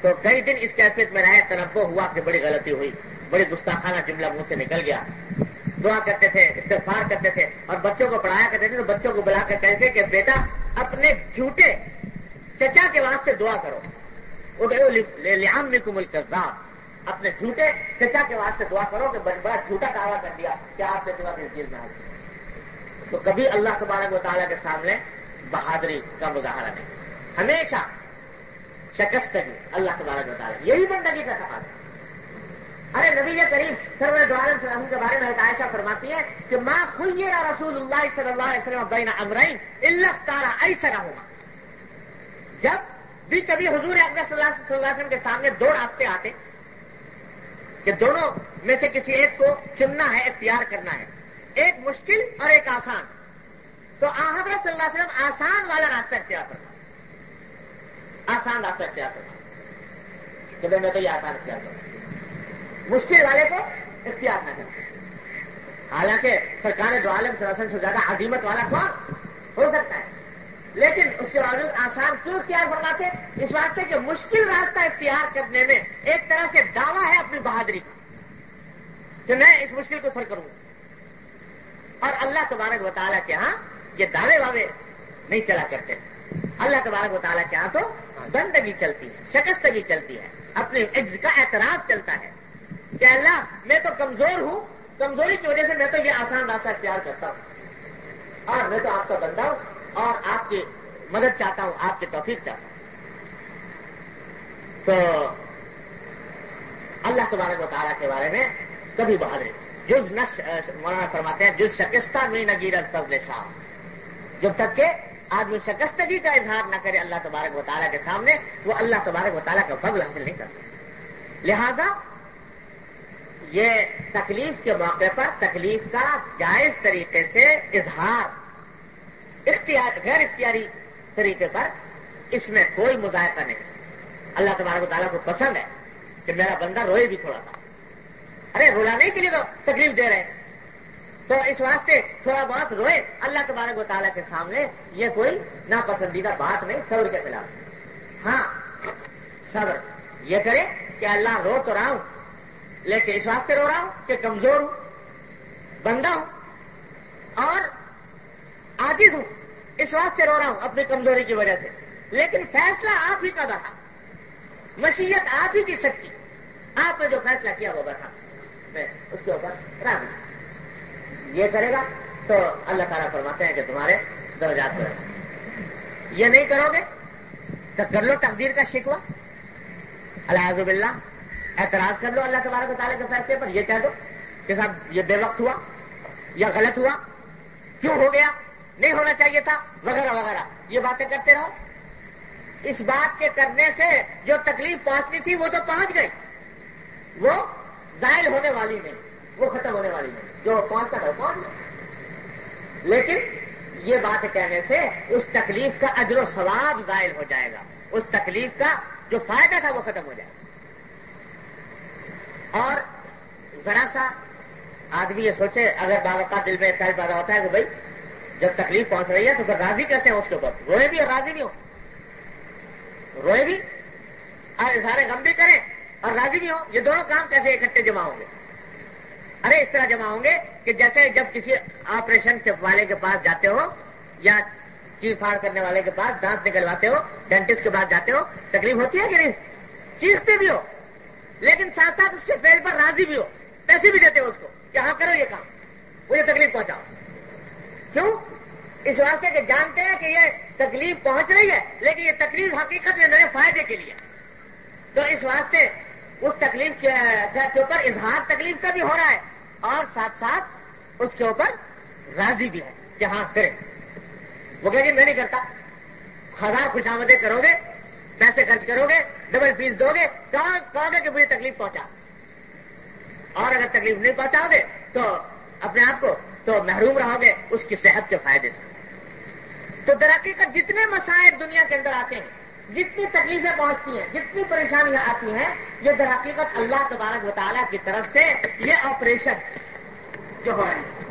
تو کئی دن اس کیفیت میں رہے، تنوع ہوا کہ بڑی غلطی ہوئی، بڑی گستاخانہ جملہ منہ سے نکل گیا۔ دعا کرتے تھے، استغفار کرتے تھے، اور بچوں کو پڑھایا کرتے تھے، تو بچوں کو بلا کر کہتے کہ بیٹا، اپنے جھوٹے چچا کے واسطے دعا کرو۔ وہ لحام میں کمل کرزاب اپنے جھوٹے چچا کے واسطے دعا کرو کہ بڑا جھوٹا دعویٰ کر دیا کہ آپ سے دعا کس چیز میں تو کبھی اللہ تبارک و تعالیٰ کے سامنے بہادری کا مظاہرہ نہیں۔ ہمیشہ شکست اللہ تبارک بتا رہے یہی بندگی کا سوال ارے نبی کریم سرور عالم صلی کے بارے میں عائشہ فرماتی ہے کہ ماں خیرا رسول اللہ صلی اللہ علیہ وسلم بین امرین اللہ تارا ایسا ہوگا جب بھی کبھی حضور اکبر صلی اللہ علیہ وسلم کے سامنے دو راستے آتے کہ دونوں میں سے کسی ایک کو چننا ہے، اختیار کرنا ہے۔ ایک مشکل اور ایک آسان۔ تو حضرت صلی اللہ علیہ وسلم آسان والا راستہ اختیار کرنا آسان راستہ اختیار کرنا کہ میں تو یہ آسان اختیار کروں مشکل والے کو اختیار نہ کرنا حالانکہ سرکار دو عالم سراسن سے زیادہ عظیمت والا کون؟ ہو سکتا ہے۔ لیکن اس کے باوجود آسان کیوں اختیار فرماتے اس واسطے کہ مشکل راستہ اختیار کرنے میں ایک طرح سے دعویٰ ہے اپنی بہادری کا کہ میں اس مشکل کو سر کروں اور اللہ تبارک و تعالیٰ کے ہاں یہ دعوے واوے نہیں چلا کرتے۔ اللہ تبارک و تعالیٰ کے ہاں تو بندگی چلتی ہے، شکستگی چلتی ہے، اپنے عز کا اعتراف چلتا ہے کہ اللہ، میں تو کمزور ہوں، کمزوری کی وجہ سے میں تو یہ آسان راستہ اختیار کرتا ہوں۔ اور میں تو آپ کا بندہ ہوں۔ اور آپ کی مدد چاہتا ہوں، آپ کی توفیق چاہتا ہوں۔ تو اللہ تبارک و تعالیٰ کے بارے میں کبھی بہادری جز نش مولانا فرماتے ہیں، جز شکستہ میں نگیرت فضل شاہ۔ جب تک کہ آدمی شکستگی جی کا اظہار نہ کرے اللہ تبارک و تعالیٰ کے سامنے، وہ اللہ تبارک و تعالیٰ کا فضل حاصل نہیں کر سکتا۔ لہذا یہ تکلیف کے موقع پر تکلیف کا جائز طریقے سے اظہار اختیار، غیر اختیاری طریقے پر اس میں کوئی مذائقہ نہیں۔ اللہ تبارک و تعالیٰ کو پسند ہے کہ میرا بندہ روئے بھی تھوڑا تھا ارے رلانے کے لیے تو تکلیف دے رہے ہیں۔ تو اس واسطے تھوڑا بہت روئے۔ اللہ تبارک و تعالیٰ کے سامنے یہ کوئی ناپسندیدہ بات نہیں، صبر کے خلاف۔ ہاں صبر۔ یہ کرے کہ اللہ رو تو رہا ہوں، لیکن اس واسطے رو رہا ہوں کہ کمزور ہوں، بندہ ہوں اور آجز ہوں۔ اس واسطے رو رہا ہوں، اپنی کمزوری کی وجہ سے۔ لیکن فیصلہ آپ ہی کا رہا مشیت آپ ہی کی سچی۔ آپ نے جو فیصلہ کیا وہ بتا میں اس کے اوپر راضی یہ کرے گا تو اللہ تعالیٰ فرماتے ہیں کہ تمہارے درجات پر یہ نہیں کرو گے تو کر لو تقدیر کا شکوا الحاظ اللہ اعتراض کر لو اللہ تبارک و تعالیٰ کے فیصلے پر۔ یہ کہہ دو کہ صاحب، یہ بے وقت ہوا یا غلط ہوا؟ کیوں ہو گیا؟ نہیں ہونا چاہیے تھا، وغیرہ وغیرہ۔ یہ باتیں کرتے رہو۔ اس بات کے کرنے سے جو تکلیف پہنچنی تھی، وہ تو پہنچ گئی۔ وہ ظاہر ہونے والی نہیں، وہ ختم ہونے والی نہیں۔ جو پہنچتا تھا وہ پہنچ گیا لیکن یہ بات کہنے سے اس تکلیف کا اجر و ثواب ظاہر ہو جائے گا۔ اس تکلیف کا جو فائدہ تھا، وہ ختم ہو جائے گا۔ اور ذرا سا آدمی یہ سوچے، اگر کا دل میں ایسا پیدا ہوتا ہے کہ بھائی جب تکلیف پہنچ رہی ہے تو پھر راضی کیسے ہیں اس کے اوپر؟ روئے بھی اور راضی بھی ہو روئے بھی اور اظہار غم بھی کریں اور راضی بھی ہوں۔ یہ دونوں کام کیسے اکٹھے جمع ہوں گے؟ ارے، اس طرح جمع ہوں گے کہ جیسے جب کسی آپریشن والے کے پاس جاتے ہو یا چیز پھاڑ کرنے والے کے پاس دانت نکلواتے ہو ڈینٹسٹ کے پاس جاتے ہو، تکلیف ہوتی ہے کہ نہیں؟ چیختے بھی ہو، لیکن ساتھ ساتھ اس کے فیل پر راضی بھی ہو، پیسے بھی دیتے ہو اس کو کہ ہاں کرو یہ کام، مجھے تکلیف پہنچاؤ۔ کیوں؟ اس واسطے کہ جانتے ہیں کہ یہ تکلیف پہنچ رہی ہے، لیکن یہ تکلیف حقیقت میں میرے فائدے کے لیے۔ تو اس واسطے اس تکلیف کے اوپر اظہار تکلیف کا بھی ہو رہا ہے، اور ساتھ ساتھ اس کے اوپر راضی بھی ہے کہ ہاں کرے وہ کہ میں نہیں کرتا۔ ہزار خوش آمدیں کرو گے، پیسے خرچ کرو گے، ڈبل فیس دو گے کہو گے کہ مجھے تکلیف پہنچا۔ اور اگر تکلیف نہیں پہنچاؤ گے، تو اپنے آپ کو تو محروم رہو گے، اس کی صحت کے فائدے سے۔ تو درقی کا جتنے مسائل دنیا کے اندر آتے ہیں، جتنی تکلیفیں پہنچتی ہیں، جتنی پریشانیاں آتی ہیں، یہ در حقیقت اللہ تبارک مطالعہ کی طرف سے یہ آپریشن جو ہو رہے ہیں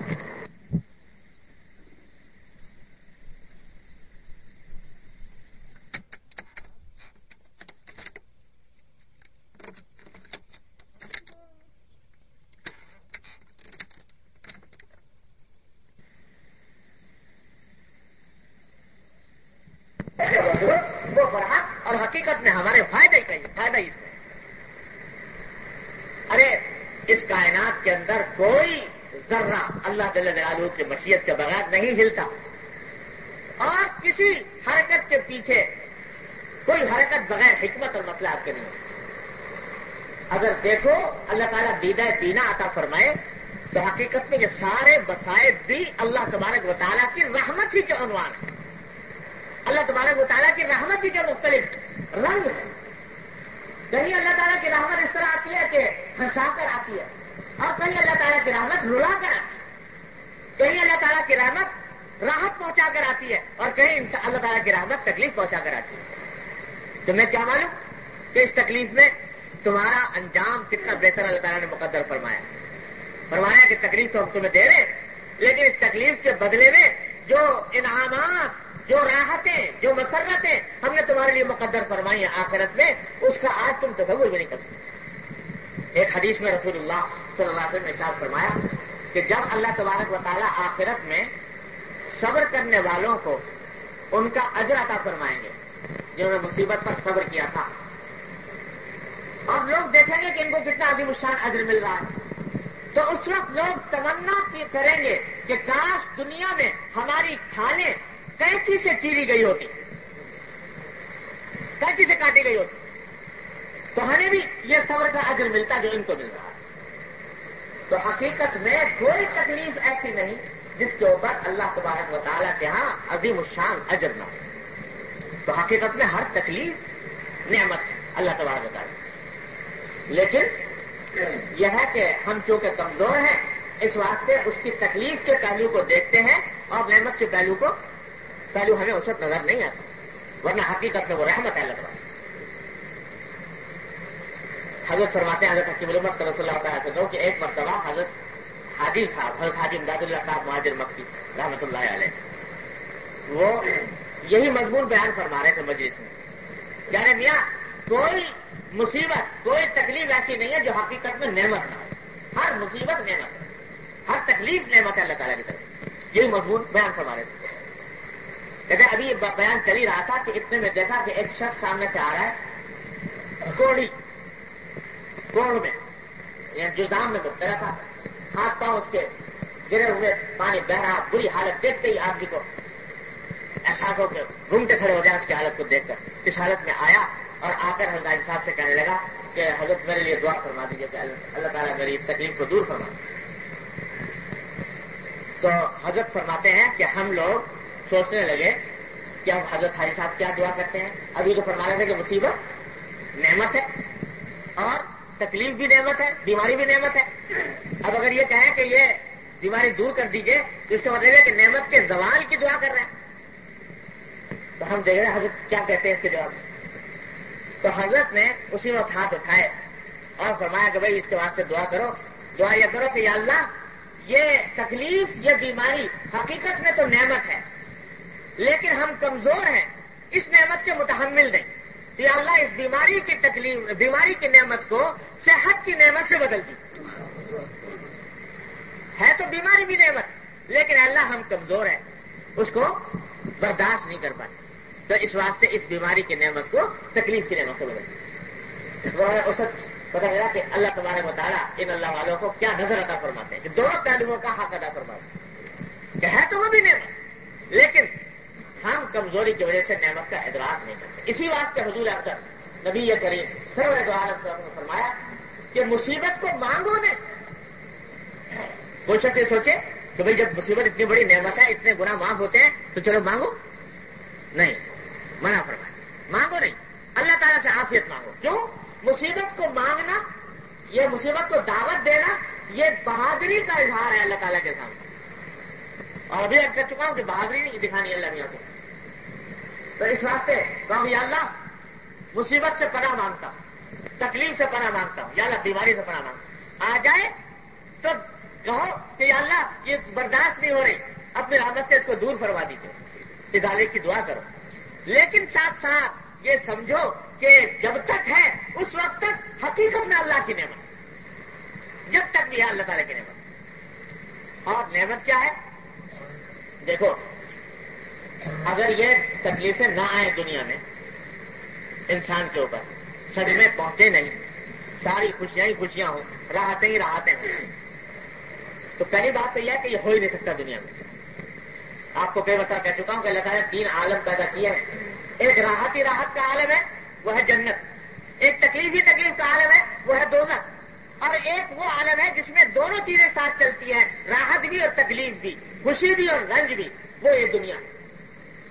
اچھا، وہ بڑا اور حقیقت میں ہمارے فائدے کا ہی فائدہ ہی اس میں ارے، اس کائنات کے اندر کوئی ذرہ اللہ تعالیٰ کی مشیت کے بغیر نہیں ہلتا۔ اور کسی حرکت کے پیچھے کوئی حرکت بغیر حکمت اور مسئلہ آپ کے نہیں۔ ہوتا اگر دیکھو، اللہ تعالیٰ دیدہ دینا عطا فرمائے تو حقیقت میں یہ سارے بسائد بھی اللہ تبارک و تعالیٰ کی رحمت ہی کے عنوان ہے اللہ تبارک و تعالیٰ کی رحمت ہی کے مختلف رنگ ہے کہیں یعنی اللہ تعالیٰ کی رحمت اس طرح آتی ہے کہ ہنسا کر آتی ہے اور کہیں اللہ تعالیٰ کی رحمت رلا کر آتی ہے۔ کہیں اللہ تعالیٰ کی رحمت راحت پہنچا کر آتی ہے اور کہیں اللہ تعالیٰ کی رحمت تکلیف پہنچا کر آتی ہے۔ تو میں کیا معلوم کہ اس تکلیف میں تمہارا انجام کتنا بہتر اللہ تعالیٰ نے مقدر فرمایا۔ فرمایا کہ تکلیف تو ہم تمہیں دے رہے لیکن اس تکلیف کے بدلے میں جو انعامات جو راحتیں، جو مسرتیں ہم نے تمہارے لیے مقدر فرمائی ہیں آخرت میں، اس کا آج تم تصور بھی نہیں کر سکتے۔ ایک حدیث میں رسول اللہ صلی اللہ علیہ وسلم نے شاپ فرمایا کہ جب اللہ تبارک و تعالیٰ آخرت میں صبر کرنے والوں کو ان کا اجر عطا فرمائیں گے، جنہوں نے مصیبت پر صبر کیا تھا۔ اور لوگ دیکھیں گے کہ ان کو کتنا عظیم الشان اجر مل رہا ہے۔ تو اس وقت لوگ تمنا کریں گے کہ کاش دنیا میں ہماری کھالیں کینچی سے چیری گئی ہوتی۔ کینچی سے کاٹی گئی ہوتی۔ تو ہمیں بھی یہ صبر کا اجر ملتا جو ان کو مل رہا۔ تو حقیقت میں کوئی تکلیف ایسی نہیں جس کے اوپر اللہ تبارک و تعالیٰ کے ہاں عظیم الشان اجر نہ ہو۔ تو حقیقت میں ہر تکلیف نعمت ہے، اللہ تبارک و تعالیٰ۔ لیکن یہ ہے کہ ہم چونکہ کمزور ہیں، اس واسطے اس کی تکلیف کے پہلو کو دیکھتے ہیں اور نعمت کے پہلو کو پہلو ہمیں اس وقت نظر نہیں آتا۔ ورنہ حقیقت میں وہ رحمت ہے اللہ تعالیٰ حضرت فرماتے ہیں، حضرت حکیم علمت صلی اللہ تعالیٰ کہ ایک مرتبہ حضرت حاجی صاحب، حضرت حاجی امداد اللہ صاحب مہاجر مکی، رحمۃ اللہ علیہ۔ وہ یہی مضمون بیان فرما رہے تھے مجلس میں۔ یعنی میاں، کوئی مصیبت، کوئی تکلیف ایسی نہیں ہے جو حقیقت میں نعمت نہ ہو۔ ہر مصیبت نعمت ہے۔ ہر تکلیف نعمت ہے اللہ تعالیٰ کی طرف۔ یہی مضمون بیان فرما رہے تھے۔ کہتے ابھی یہ بیان چل ہی رہا تھا کہ اتنے میں دیکھا کہ ایک شخص سامنے سے آ رہا ہے کوڑی، کوڑ میں یعنی جزام میں مبتلا تھا۔ ہاتھ پاؤں اس کے گرے ہوئے، پانی بہ رہا، بری حالت دیکھتے ہی آپ جی کو احساس ہو کے گھومتے کھڑے ہو جائے اس کی حالت کو دیکھ کر۔ اس حالت میں آیا اور آ کر حضرت صاحب سے کہنے لگا کہ حضرت میرے لیے دعا فرما دیجیے کہ اللہ تعالیٰ میری اس تکلیف کو دور فرما۔ تو حضرت فرماتے ہیں کہ ہم لوگ سوچنے لگے کہ ہم حضرت حاجی صاحب کیا دعا کرتے ہیں؟ ابھی تو فرما رہے تھے کہ مصیبت نعمت ہے اور تکلیف بھی نعمت ہے، بیماری بھی نعمت ہے۔ اب اگر یہ کہیں کہ یہ بیماری دور کر دیجیے، تو اس کا مطلب ہے کہ نعمت کے زوال کی دعا کر رہے ہیں۔ تو ہم دیکھ رہے ہیں حضرت کیا کہتے ہیں اس کے جواب میں۔ تو حضرت نے اسی وقت ہاتھ اٹھائے اور فرمایا کہ بھائی اس کے واسطے دعا کرو۔ دعا یہ کرو کہ یا اللہ، یہ تکلیف، یہ بیماری حقیقت میں تو نعمت ہے۔ لیکن ہم کمزور ہیں، اس نعمت کے متحمل نہیں۔ تو یا اللہ اس بیماری کی تکلیف، بیماری کی نعمت کو صحت کی نعمت سے بدل دی۔ ہے تو بیماری بھی نعمت، لیکن اللہ ہم کمزور ہیں، اس کو برداشت نہیں کر پاتے۔ تو اس واسطے اس بیماری کی نعمت کو تکلیف کی نعمت سے بدل دی۔ اس وقت پتا چلا کہ اللہ تمہارے مطالعہ ان اللہ والوں کو کیا نظر ادا فرماتے ہیں، کہ دونوں پہلوؤں کا حق ادا فرماتے ہیں۔ کہ ہے تو وہ بھی نعمت، لیکن ہم کمزوری کی وجہ سے نعمت کا ادراک نہیں کرتے۔ اسی بات کے حضور اختر نبی یہ کریم سر عالم نے فرمایا کہ مصیبت کو مانگو نے کوئی شخص یہ سوچے کہ بھائی جب مصیبت اتنی بڑی نعمت ہے، اتنے گنا معاف ہوتے ہیں، تو چلو مانگو۔ نہیں، منع فرمایا۔ مانگو نہیں۔ اللہ تعالیٰ سے عافیت مانگو۔ کیوں؟ مصیبت کو مانگنا، یہ مصیبت کو دعوت دینا، یہ بہادری کا اظہار ہے اللہ تعالیٰ کے سامنے۔ اور ابھی اب کر چکا ہوں کہ بہادری نہیں دکھانی اللہ میاں کو۔ تو اس واسطے کہوں یا اللہ مصیبت سے پناہ مانگتا ہوں، تکلیف سے پناہ مانگتا ہوں یا اللہ بیماری سے پناہ مانگتا ہوں۔ آ جائے تو کہو کہ یا اللہ یہ برداشت نہیں ہو رہی، اپنی رحمت سے اس کو دور فرما دیجیے ازالے کی دعا کرو۔ لیکن ساتھ ساتھ یہ سمجھو کہ جب تک ہے، اس وقت تک حقیقت میں اللہ کی نعمت جب تک بھی ہے اللہ تعالیٰ کی نعمت۔ اور نعمت کیا ہے؟ دیکھو اگر یہ تکلیفیں نہ آئیں دنیا میں، انسان کے اوپر صدمے پہنچے نہیں، ساری خوشیاں ہی خوشیاں ہوں، راحتیں ہی راحتیں ہوں۔ تو پہلی بات تو یہ ہے کہ یہ ہو ہی نہیں سکتا دنیا میں۔ آپ کو کئی بتا کہہ چکا ہوں کہ اللہ تعالیٰ تین عالم پیدا کیے ہیں۔ ایک راحت ہی راحت کا عالم ہے، وہ ہے جنت۔ ایک تکلیف ہی تکلیف کا عالم ہے، وہ ہے دوزت اور ایک وہ عالم ہے جس میں دونوں چیزیں ساتھ چلتی ہیں، راحت بھی اور تکلیف بھی، خوشی بھی اور رنج بھی، وہ یہ دنیا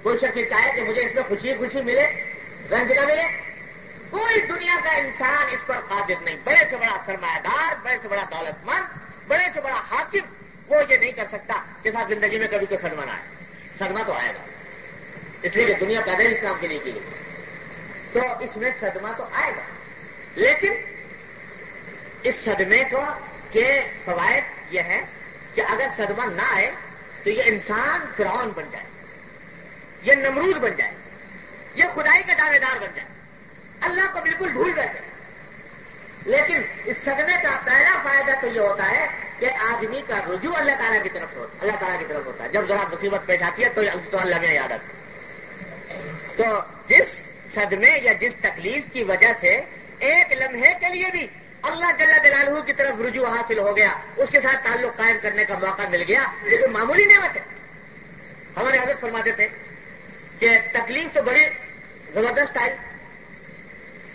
کوئی شخص چاہے کہ مجھے اس میں خوشی خوشی ملے رنج نہ ملے۔ کوئی دنیا کا انسان اس پر قادر نہیں۔ بڑے سے بڑا سرمایہ دار بڑے سے بڑا دولت مند بڑے سے بڑا حاکم، وہ یہ نہیں کر سکتا کہ صاحب زندگی میں کبھی کوئی صدمہ نہ آئے۔ صدمہ تو آئے گا۔ اس لیے کہ دنیا پیدا ہی اسلام کے لیے کی گئی۔ تو اس میں صدمہ تو آئے گا۔ لیکن اس صدمے کو کے فوائد یہ ہے کہ اگر صدمہ نہ آئے تو یہ انسان فرعون بن جائے۔ یہ نمرود بن جائے، یہ خدائی کا دعوے دار بن جائے۔ اللہ کو بالکل بھول بیٹھے لیکن اس صدمے کا پہلا فائدہ تو یہ ہوتا ہے کہ آدمی کا رجوع اللہ تعالیٰ کی طرف ہوتا اللہ تعالیٰ کی طرف ہوتا ہے۔ جب ذرا مصیبت پیش آتی ہے تو اللہ میں یاد آتا تو جس صدمے یا جس تکلیف کی وجہ سے ایک لمحے کے لیے بھی اللہ جل دلالہ کی طرف رجوع حاصل ہو گیا، اس کے ساتھ تعلق قائم کرنے کا موقع مل گیا، یہ کوئی معمولی نعمت ہے۔ ہمارے حضرت فرماتے تھے کہ تکلیف تو بڑی زبردست آئی،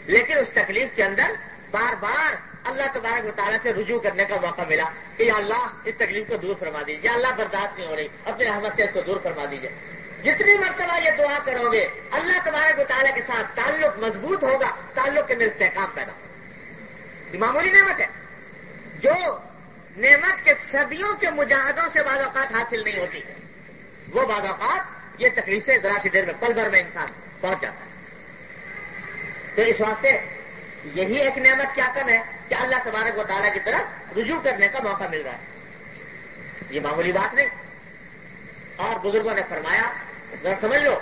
لیکن اس تکلیف کے اندر بار بار اللہ تبارک مطالعہ سے رجوع کرنے کا موقع ملا کہ یا اللہ اس تکلیف کو دور فرما دیجیے یا اللہ برداشت نہیں ہو رہی اپنے رحمت سے اس کو دور فرما دیجیے جتنی مرتبہ یہ دعا کرو گے، اللہ تبارک مطالعہ کے ساتھ تعلق مضبوط ہوگا، تعلق کے اندر استحکام پیدا ہوگا۔ یہ معمولی نعمت ہے۔ جو نعمت کے صدیوں کے مجاہدوں سے بعض اوقات حاصل نہیں ہوتی، وہ بعض اوقات یہ تکلیفیں ذرا سی دیر میں پل بھر میں انسان پہنچ جاتا ہے۔ تو اس واسطے یہی ایک نعمت کیا کم ہے کہ اللہ تبارک و تعالیٰ کی طرف رجوع کرنے کا موقع مل رہا ہے۔ یہ معمولی بات نہیں۔ اور بزرگوں نے فرمایا، ذرا سمجھ لو۔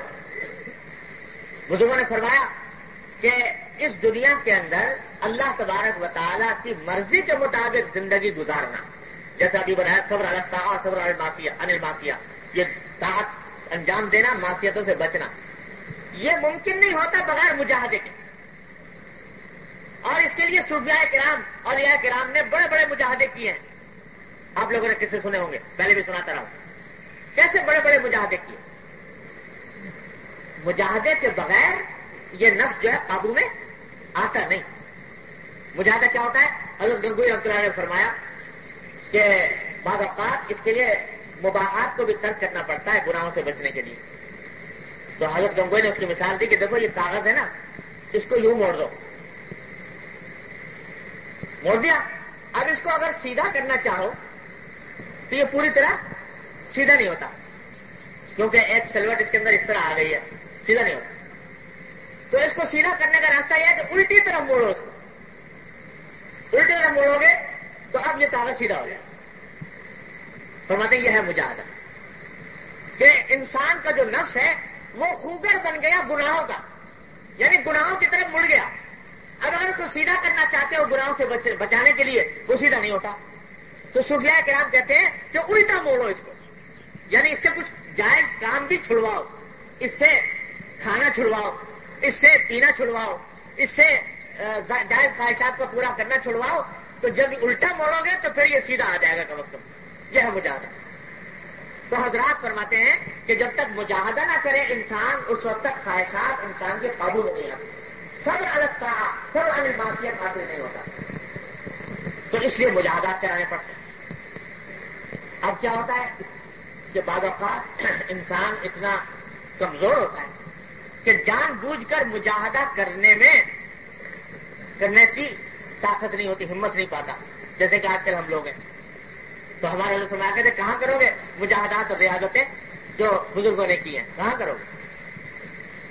بزرگوں نے فرمایا کہ اس دنیا کے اندر اللہ تبارک و تعالیٰ کی مرضی کے مطابق زندگی گزارنا جیسا ابھی بنایا، صبر الگ صبر الماسیہ انل ماسیہ یہ طاقت انجام دینا معاشیتوں سے بچنا۔ یہ ممکن نہیں ہوتا بغیر مجاہدے کے۔ اور اس کے لیے صوفیاء کرام اور یہ کرام نے بڑے بڑے مجاہدے کیے ہیں۔ آپ لوگوں نے کس سے سنے ہوں گے؟ پہلے بھی سناتا رہا ہوں۔ کیسے بڑے بڑے مجاہدے کیے؟ مجاہدے کے بغیر یہ نفس جو ہے قابو میں آتا نہیں۔ مجاہدہ کیا ہوتا ہے؟ حضرت گنگوئی رحمۃ اللہ نے فرمایا کہ بعض اوقات اس کے لیے مباحات کو بھی ترک کرنا پڑتا ہے گناہوں سے بچنے کے لیے۔ تو حضرت گنگوئی نے اس کی مثال دی کہ دیکھو یہ کاغذ ہے نا، اس کو یوں موڑ دو۔ موڑ دیا۔ اب اس کو اگر سیدھا کرنا چاہو تو یہ پوری طرح سیدھا نہیں ہوتا۔ کیونکہ ایک سلوٹ اس کے اندر اس طرح آ گئی ہے، سیدھا نہیں ہوتا۔ تو اس کو سیدھا کرنے کا راستہ یہ ہے کہ الٹی طرف موڑو اس کو۔ الٹی طرف موڑو گے تو اب یہ کاغذ سیدھا ہو جائے۔ فرماتے ہیں یہ ہے مجاہدہ۔ کہ انسان کا جو نفس ہے، وہ خوگر بن گیا گناہوں کا۔ یعنی گناہوں کی طرف مڑ گیا۔ اب اگر اس کو سیدھا کرنا چاہتے ہو گناہوں سے بچانے کے لیے، وہ سیدھا نہیں ہوتا۔ تو سفیا کے کہتے ہیں کہ الٹا موڑو اس کو۔ یعنی اس سے کچھ جائز کام بھی چھڑواؤ۔ اس سے کھانا چھڑواؤ۔ اس سے پینا چھڑواؤ۔ اس سے جائز خواہشات کو پورا کرنا چھڑواؤ۔ تو جب الٹا موڑو گے تو پھر یہ سیدھا آ جائے گا کم از کم۔ یہ ہے مجاہدہ۔ تو حضرات فرماتے ہیں کہ جب تک مجاہدہ نہ کرے، انسان اس وقت تک خواہشات انسان کے قابو میں نہیں آتے سب الگ کا سب الگ معافیت حاصل نہیں ہوتا۔ تو اس لیے مجاہدات کرانے پڑتے ہیں۔ اب کیا ہوتا ہے کہ بعض اوقات انسان اتنا کمزور ہوتا ہے کہ جان بوجھ کر مجاہدہ کرنے میں کرنے کی طاقت نہیں ہوتی، ہمت نہیں پاتا۔ جیسے کہ آج کل ہم لوگ ہیں۔ تو ہمارے فرمایا کہتے کہاں کرو گے؟ مجاہدات اور ریاضتیں جو بزرگوں نے کی ہیں، کہاں کرو گے؟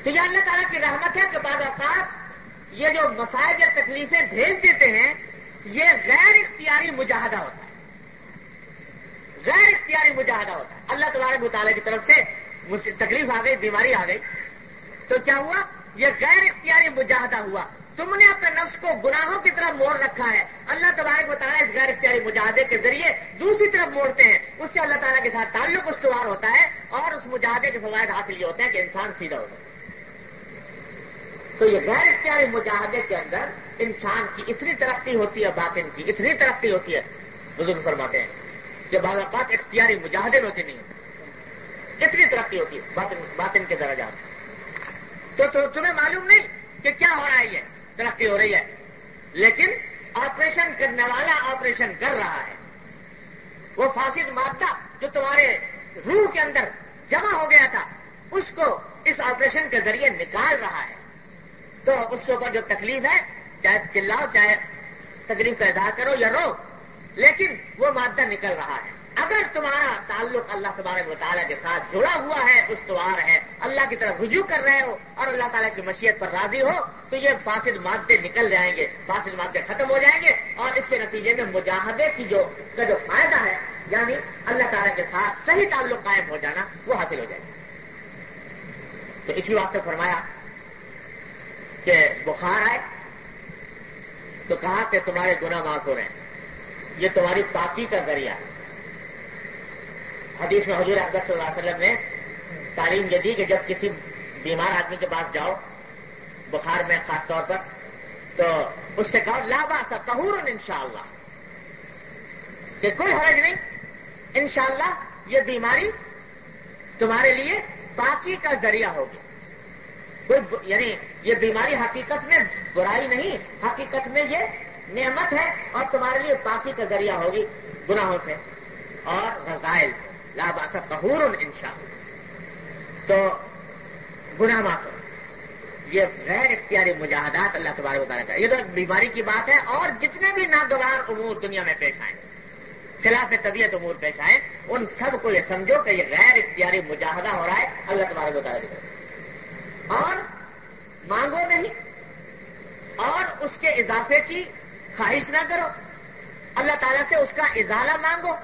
تو یہ اللہ تعالیٰ کی رحمت ہے کہ بعض اوقات یہ جو مسائل یا تکلیفیں بھیج دیتے ہیں، یہ غیر اختیاری مجاہدہ ہوتا ہے۔ غیر اختیاری مجاہدہ ہوتا ہے۔ اللہ تبارک مطالعے کی طرف سے تکلیف آ گئی، بیماری آ گئی۔ تو کیا ہوا؟ یہ غیر اختیاری مجاہدہ ہوا۔ تم نے اپنے نفس کو گناہوں کی طرف موڑ رکھا ہے۔ اللہ تبارک بتایا اس غیر اختیاری مجاہدے کے ذریعے دوسری طرف موڑتے ہیں۔ اس سے اللہ تعالیٰ کے ساتھ تعلق استوار ہوتا ہے اور اس مجاہدے کے فوائد حاصل یہ ہوتے ہیں کہ انسان سیدھا ہوتا ہے تو یہ غیر اختیاری مجاہدے کے اندر انسان کی اتنی ترقی ہوتی ہے، باطن کی اتنی ترقی ہوتی ہے۔ بزرگ فرماتے ہیں کہ بعض اوقات اختیاری مجاہدے میں ہوتی نہیں اتنی ترقی ہوتی ہے باطن کے درجات۔ تو تمہیں معلوم نہیں کہ کیا ہو رہا ہے یہ؟ ترقی ہو رہی ہے۔ لیکن آپریشن کرنے والا آپریشن کر رہا ہے۔ وہ فاسد مادہ جو تمہارے روح کے اندر جمع ہو گیا تھا، اس کو اس آپریشن کے ذریعے نکال رہا ہے۔ تو اس کے اوپر جو تکلیف ہے، چاہے چلاؤ، چاہے تکلیف کا اظہار کرو یا رو، لیکن وہ مادہ نکل رہا ہے۔ اگر تمہارا تعلق اللہ تبارک مطالعہ کے ساتھ جڑا ہوا ہے استوار ہے۔ اللہ کی طرف رجوع کر رہے ہو اور اللہ تعالیٰ کی مشیت پر راضی ہو، تو یہ فاصل مادے نکل جائیں گے۔ فاصل مادے ختم ہو جائیں گے اور اس کے نتیجے میں مجاہدے کی جو کا جو فائدہ ہے یعنی اللہ تعالیٰ کے ساتھ صحیح تعلق قائم ہو جانا، وہ حاصل ہو جائے گا۔ تو اسی واسطے فرمایا کہ بخار آئے تو کہا کہ تمہارے گناہ معاف ہو رہے ہیں۔ یہ تمہاری پاکی کا ذریعہ ہے۔ حدیث میں حضور اکبر صلی اللہ علیہ وسلم نے تعلیم یہ دی کہ جب کسی بیمار آدمی کے پاس جاؤ، بخار میں خاص طور پر، تو اس سے کہو لابا سا تہور ان شاء اللہ کہ کوئی حرج نہیں، انشاءاللہ یہ بیماری تمہارے لیے باقی کا ذریعہ ہوگی۔ کوئی یعنی یہ بیماری حقیقت میں برائی نہیں، حقیقت میں یہ نعمت ہے اور تمہارے لیے پاکی کا ذریعہ ہوگی گناہوں سے اور غزائل سے۔ لاباسا قہور انشاء تو گناہ معاف یہ غیر اختیاری مجاہدات اللہ تبارک بتانا کا یہ تو ایک بیماری کی بات ہے اور جتنے بھی ناگوار امور دنیا میں پیش آئیں، خلاف طبیعت امور پیش آئے ان سب کو یہ سمجھو کہ یہ غیر اختیاری مجاہدہ ہو رہا ہے اللہ تبارک بتا رہے اور مانگو نہیں، اور اس کے اضافے کی خواہش نہ کرو۔ اللہ تعالیٰ سے اس کا ازالہ مانگو۔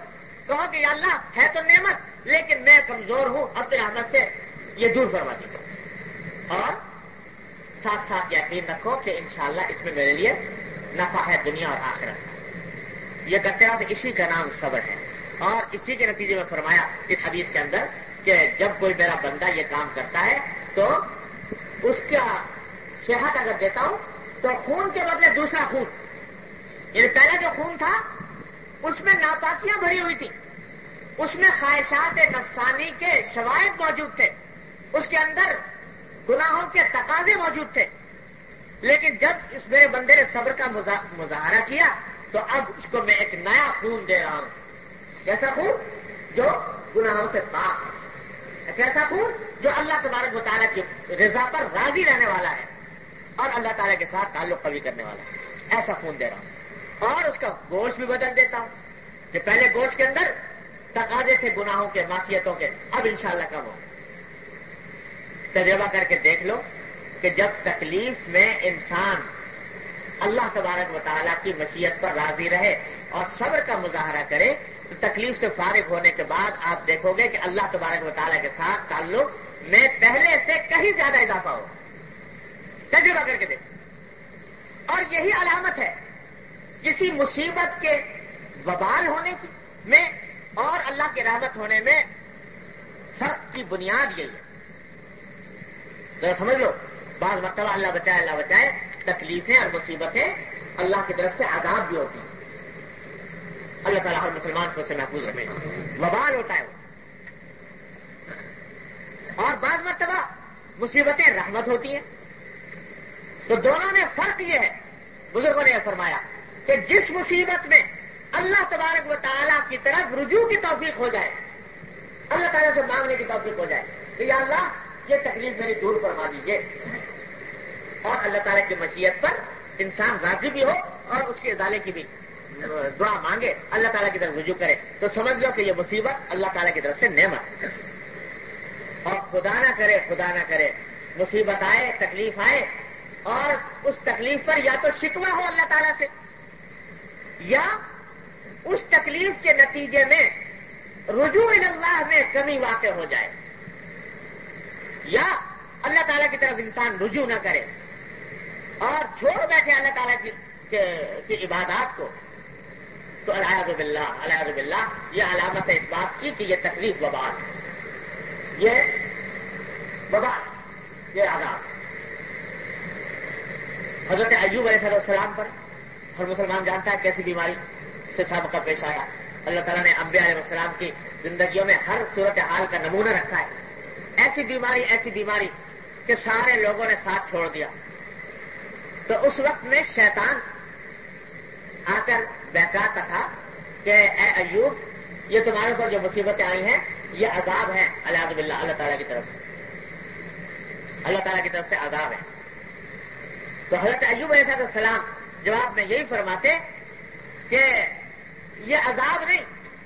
کہو کہ یا اللہ ہے تو نعمت، لیکن میں کمزور ہوں اپنے رحمت سے یہ دور فرما دی اور ساتھ ساتھ یقین رکھو کہ انشاءاللہ اس میں میرے لیے نفع ہے دنیا اور آخرت۔ یہ کہتے رہا کہ اسی کا نام صبر ہے۔ اور اسی کے نتیجے میں فرمایا اس حدیث کے اندر کہ جب کوئی میرا بندہ یہ کام کرتا ہے تو اس کا صحت اگر دیتا ہوں تو خون کے بدلے دوسرا خون۔ یعنی پہلا جو خون تھا اس میں ناپاکیاں بھری ہوئی تھی اس میں خواہشات نفسانی کے شوائد موجود تھے۔ اس کے اندر گناہوں کے تقاضے موجود تھے۔ لیکن جب اس میرے بندے نے صبر کا مظاہرہ کیا، تو اب اس کو میں ایک نیا خون دے رہا ہوں۔ کیسا خون؟ جو گناہوں سے پاک ہے۔ کیسا خون جو اللہ تبارک مطالعہ کی رضا پر راضی رہنے والا ہے اور اللہ تعالیٰ کے ساتھ تعلق قوی کرنے والا ہے۔ ایسا خون دے رہا ہوں۔ اور اس کا گوشت بھی بدل دیتا ہوں کہ پہلے گوشت کے اندر تقاضے تھے گناہوں کے، معصیتوں کے، اب انشاءاللہ کم ہو۔ تجربہ کر کے دیکھ لو کہ جب تکلیف میں انسان اللہ تبارک مطالعہ کی مشیت پر راضی رہے اور صبر کا مظاہرہ کرے، تو تکلیف سے فارغ ہونے کے بعد آپ دیکھو گے کہ اللہ تبارک مطالعہ کے ساتھ تعلق میں پہلے سے کہیں زیادہ اضافہ ہو۔ تجربہ کر کے دیکھ اور یہی علامت ہے کسی مصیبت کے وبال ہونے کی میں اور اللہ کی رحمت ہونے میں فرق کی بنیاد یہی ہے۔ ذرا سمجھ لو، بعض مرتبہ اللہ بچائے اللہ بچائے، تکلیفیں اور مصیبتیں اللہ کی طرف سے آزاد بھی ہوتی ہیں۔ اللہ تعالیٰ ہر مسلمان کو اسے محفوظ رکھے۔ وبال ہوتا ہے وہ۔ اور بعض مرتبہ مصیبتیں رحمت ہوتی ہیں۔ تو دونوں میں فرق یہ ہے۔ بزرگوں نے یہ فرمایا کہ جس مصیبت میں اللہ تبارک و تعالیٰ کی طرف رجوع کی توفیق ہو جائے، اللہ تعالیٰ سے مانگنے کی توفیق ہو جائے کہ یا اللہ یہ تکلیف میری دور فرما دیجیے اور اللہ تعالیٰ کی مشیت پر انسان راضی بھی ہو اور اس کے ادالے کی بھی دعا مانگے، اللہ تعالیٰ کی طرف رجوع کرے۔ تو سمجھ لو کہ یہ مصیبت اللہ تعالیٰ کی طرف سے نعمت۔ اور خدا نہ کرے، خدا نہ کرے، مصیبت آئے، تکلیف آئے، اور اس تکلیف پر یا تو شکوہ ہو اللہ تعالیٰ سے یا اس تکلیف کے نتیجے میں رجوع اللہ میں کمی واقع ہو جائے۔ یا اللہ تعالیٰ کی طرف انسان رجوع نہ کرے۔ اور چھوڑ بیٹھے اللہ تعالیٰ کی عبادات کو۔ تو الحد باللہ الحد باللہ، یہ علامت ہے اس بات کی کہ یہ تکلیف وباد یہ وباد یہ آداب حضرت ایوب علیہ السلام پر ہر مسلمان جانتا ہے کیسی بیماری سے سابقہ پیش آیا۔ اللہ تعالیٰ نے انبیاء علیہ السلام کی زندگیوں میں ہر صورت حال کا نمونہ رکھا ہے۔ ایسی بیماری ایسی بیماری کہ سارے لوگوں نے ساتھ چھوڑ دیا۔ تو اس وقت میں شیطان آ کر بہکاتا تھا کہ اے ایوب، یہ تمہارے اوپر جو مصیبتیں آئی ہیں، یہ عذاب ہے الحد بلّہ اللہ تعالیٰ کی طرف سے۔ اللہ تعالیٰ کی طرف سے عذاب ہے تو حضرت ایوب علیہ السلام جواب میں یہی فرماتے کہ یہ عذاب نہیں،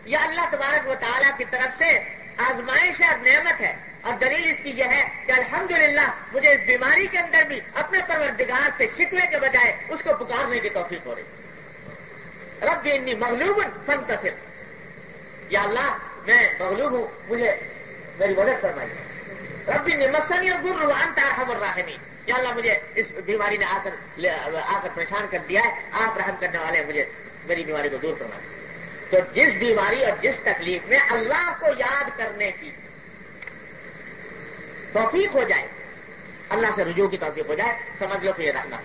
یہ اللہ تبارک و تعالیٰ کی طرف سے آزمائش اور نعمت ہے۔ اور دلیل اس کی یہ ہے کہ الحمدللہ مجھے اس بیماری کے اندر بھی اپنے پروردگار سے شکوے کے بجائے اس کو پکارنے کی توفیق ہو رہی۔ رب انی مغلوب فن تصر یا اللہ، میں مغلوب ہوں، مجھے میری مدد فرمائی رب انی مسنی اور گر روان تارحم الراحمی یا اللہ مجھے اس بیماری نے آ کر آ کر پریشان کر دیا ہے، آپ رحم کرنے والے مجھے میری بیماری کو دور فرمائیں تو جس بیماری اور جس تکلیف میں اللہ کو یاد کرنے کی توفیق ہو جائے، اللہ سے رجوع کی توفیق ہو جائے، سمجھ لو کہ یہ رہنا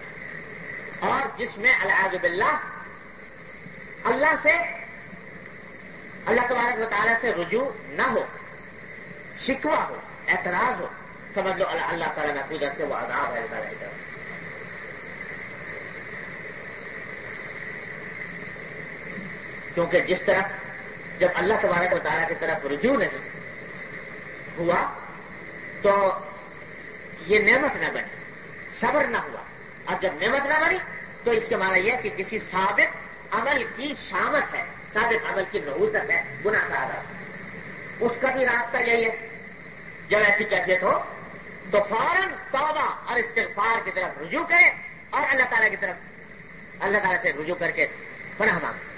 اور جس میں الحاظ باللہ، اللہ سے، اللہ تبارک و تعالیٰ سے رجوع نہ ہو، شکوہ ہو، اعتراض ہو سمجھ لو اللہ تعالیٰ محفوظ سے وہ عذاب ہے اللہ کیونکہ جس طرح جب اللہ تبارک و تعالیٰ کی طرف رجوع نہیں ہوا، تو یہ نعمت نہ بنی، صبر نہ ہوا۔ اور جب نعمت نہ بنی، تو اس کے معنی یہ کہ کسی ثابت عمل کی شامت ہے ثابت عمل کی نحوست ہے، گناہ کا اس کا بھی راستہ یہی ہے۔ جب ایسی کیفیت ہو تو فوراً توبہ اور استغفار کی طرف رجوع کرے اور اللہ تعالیٰ کی طرف اللہ تعالیٰ سے رجوع کر کے پناہ مانگے۔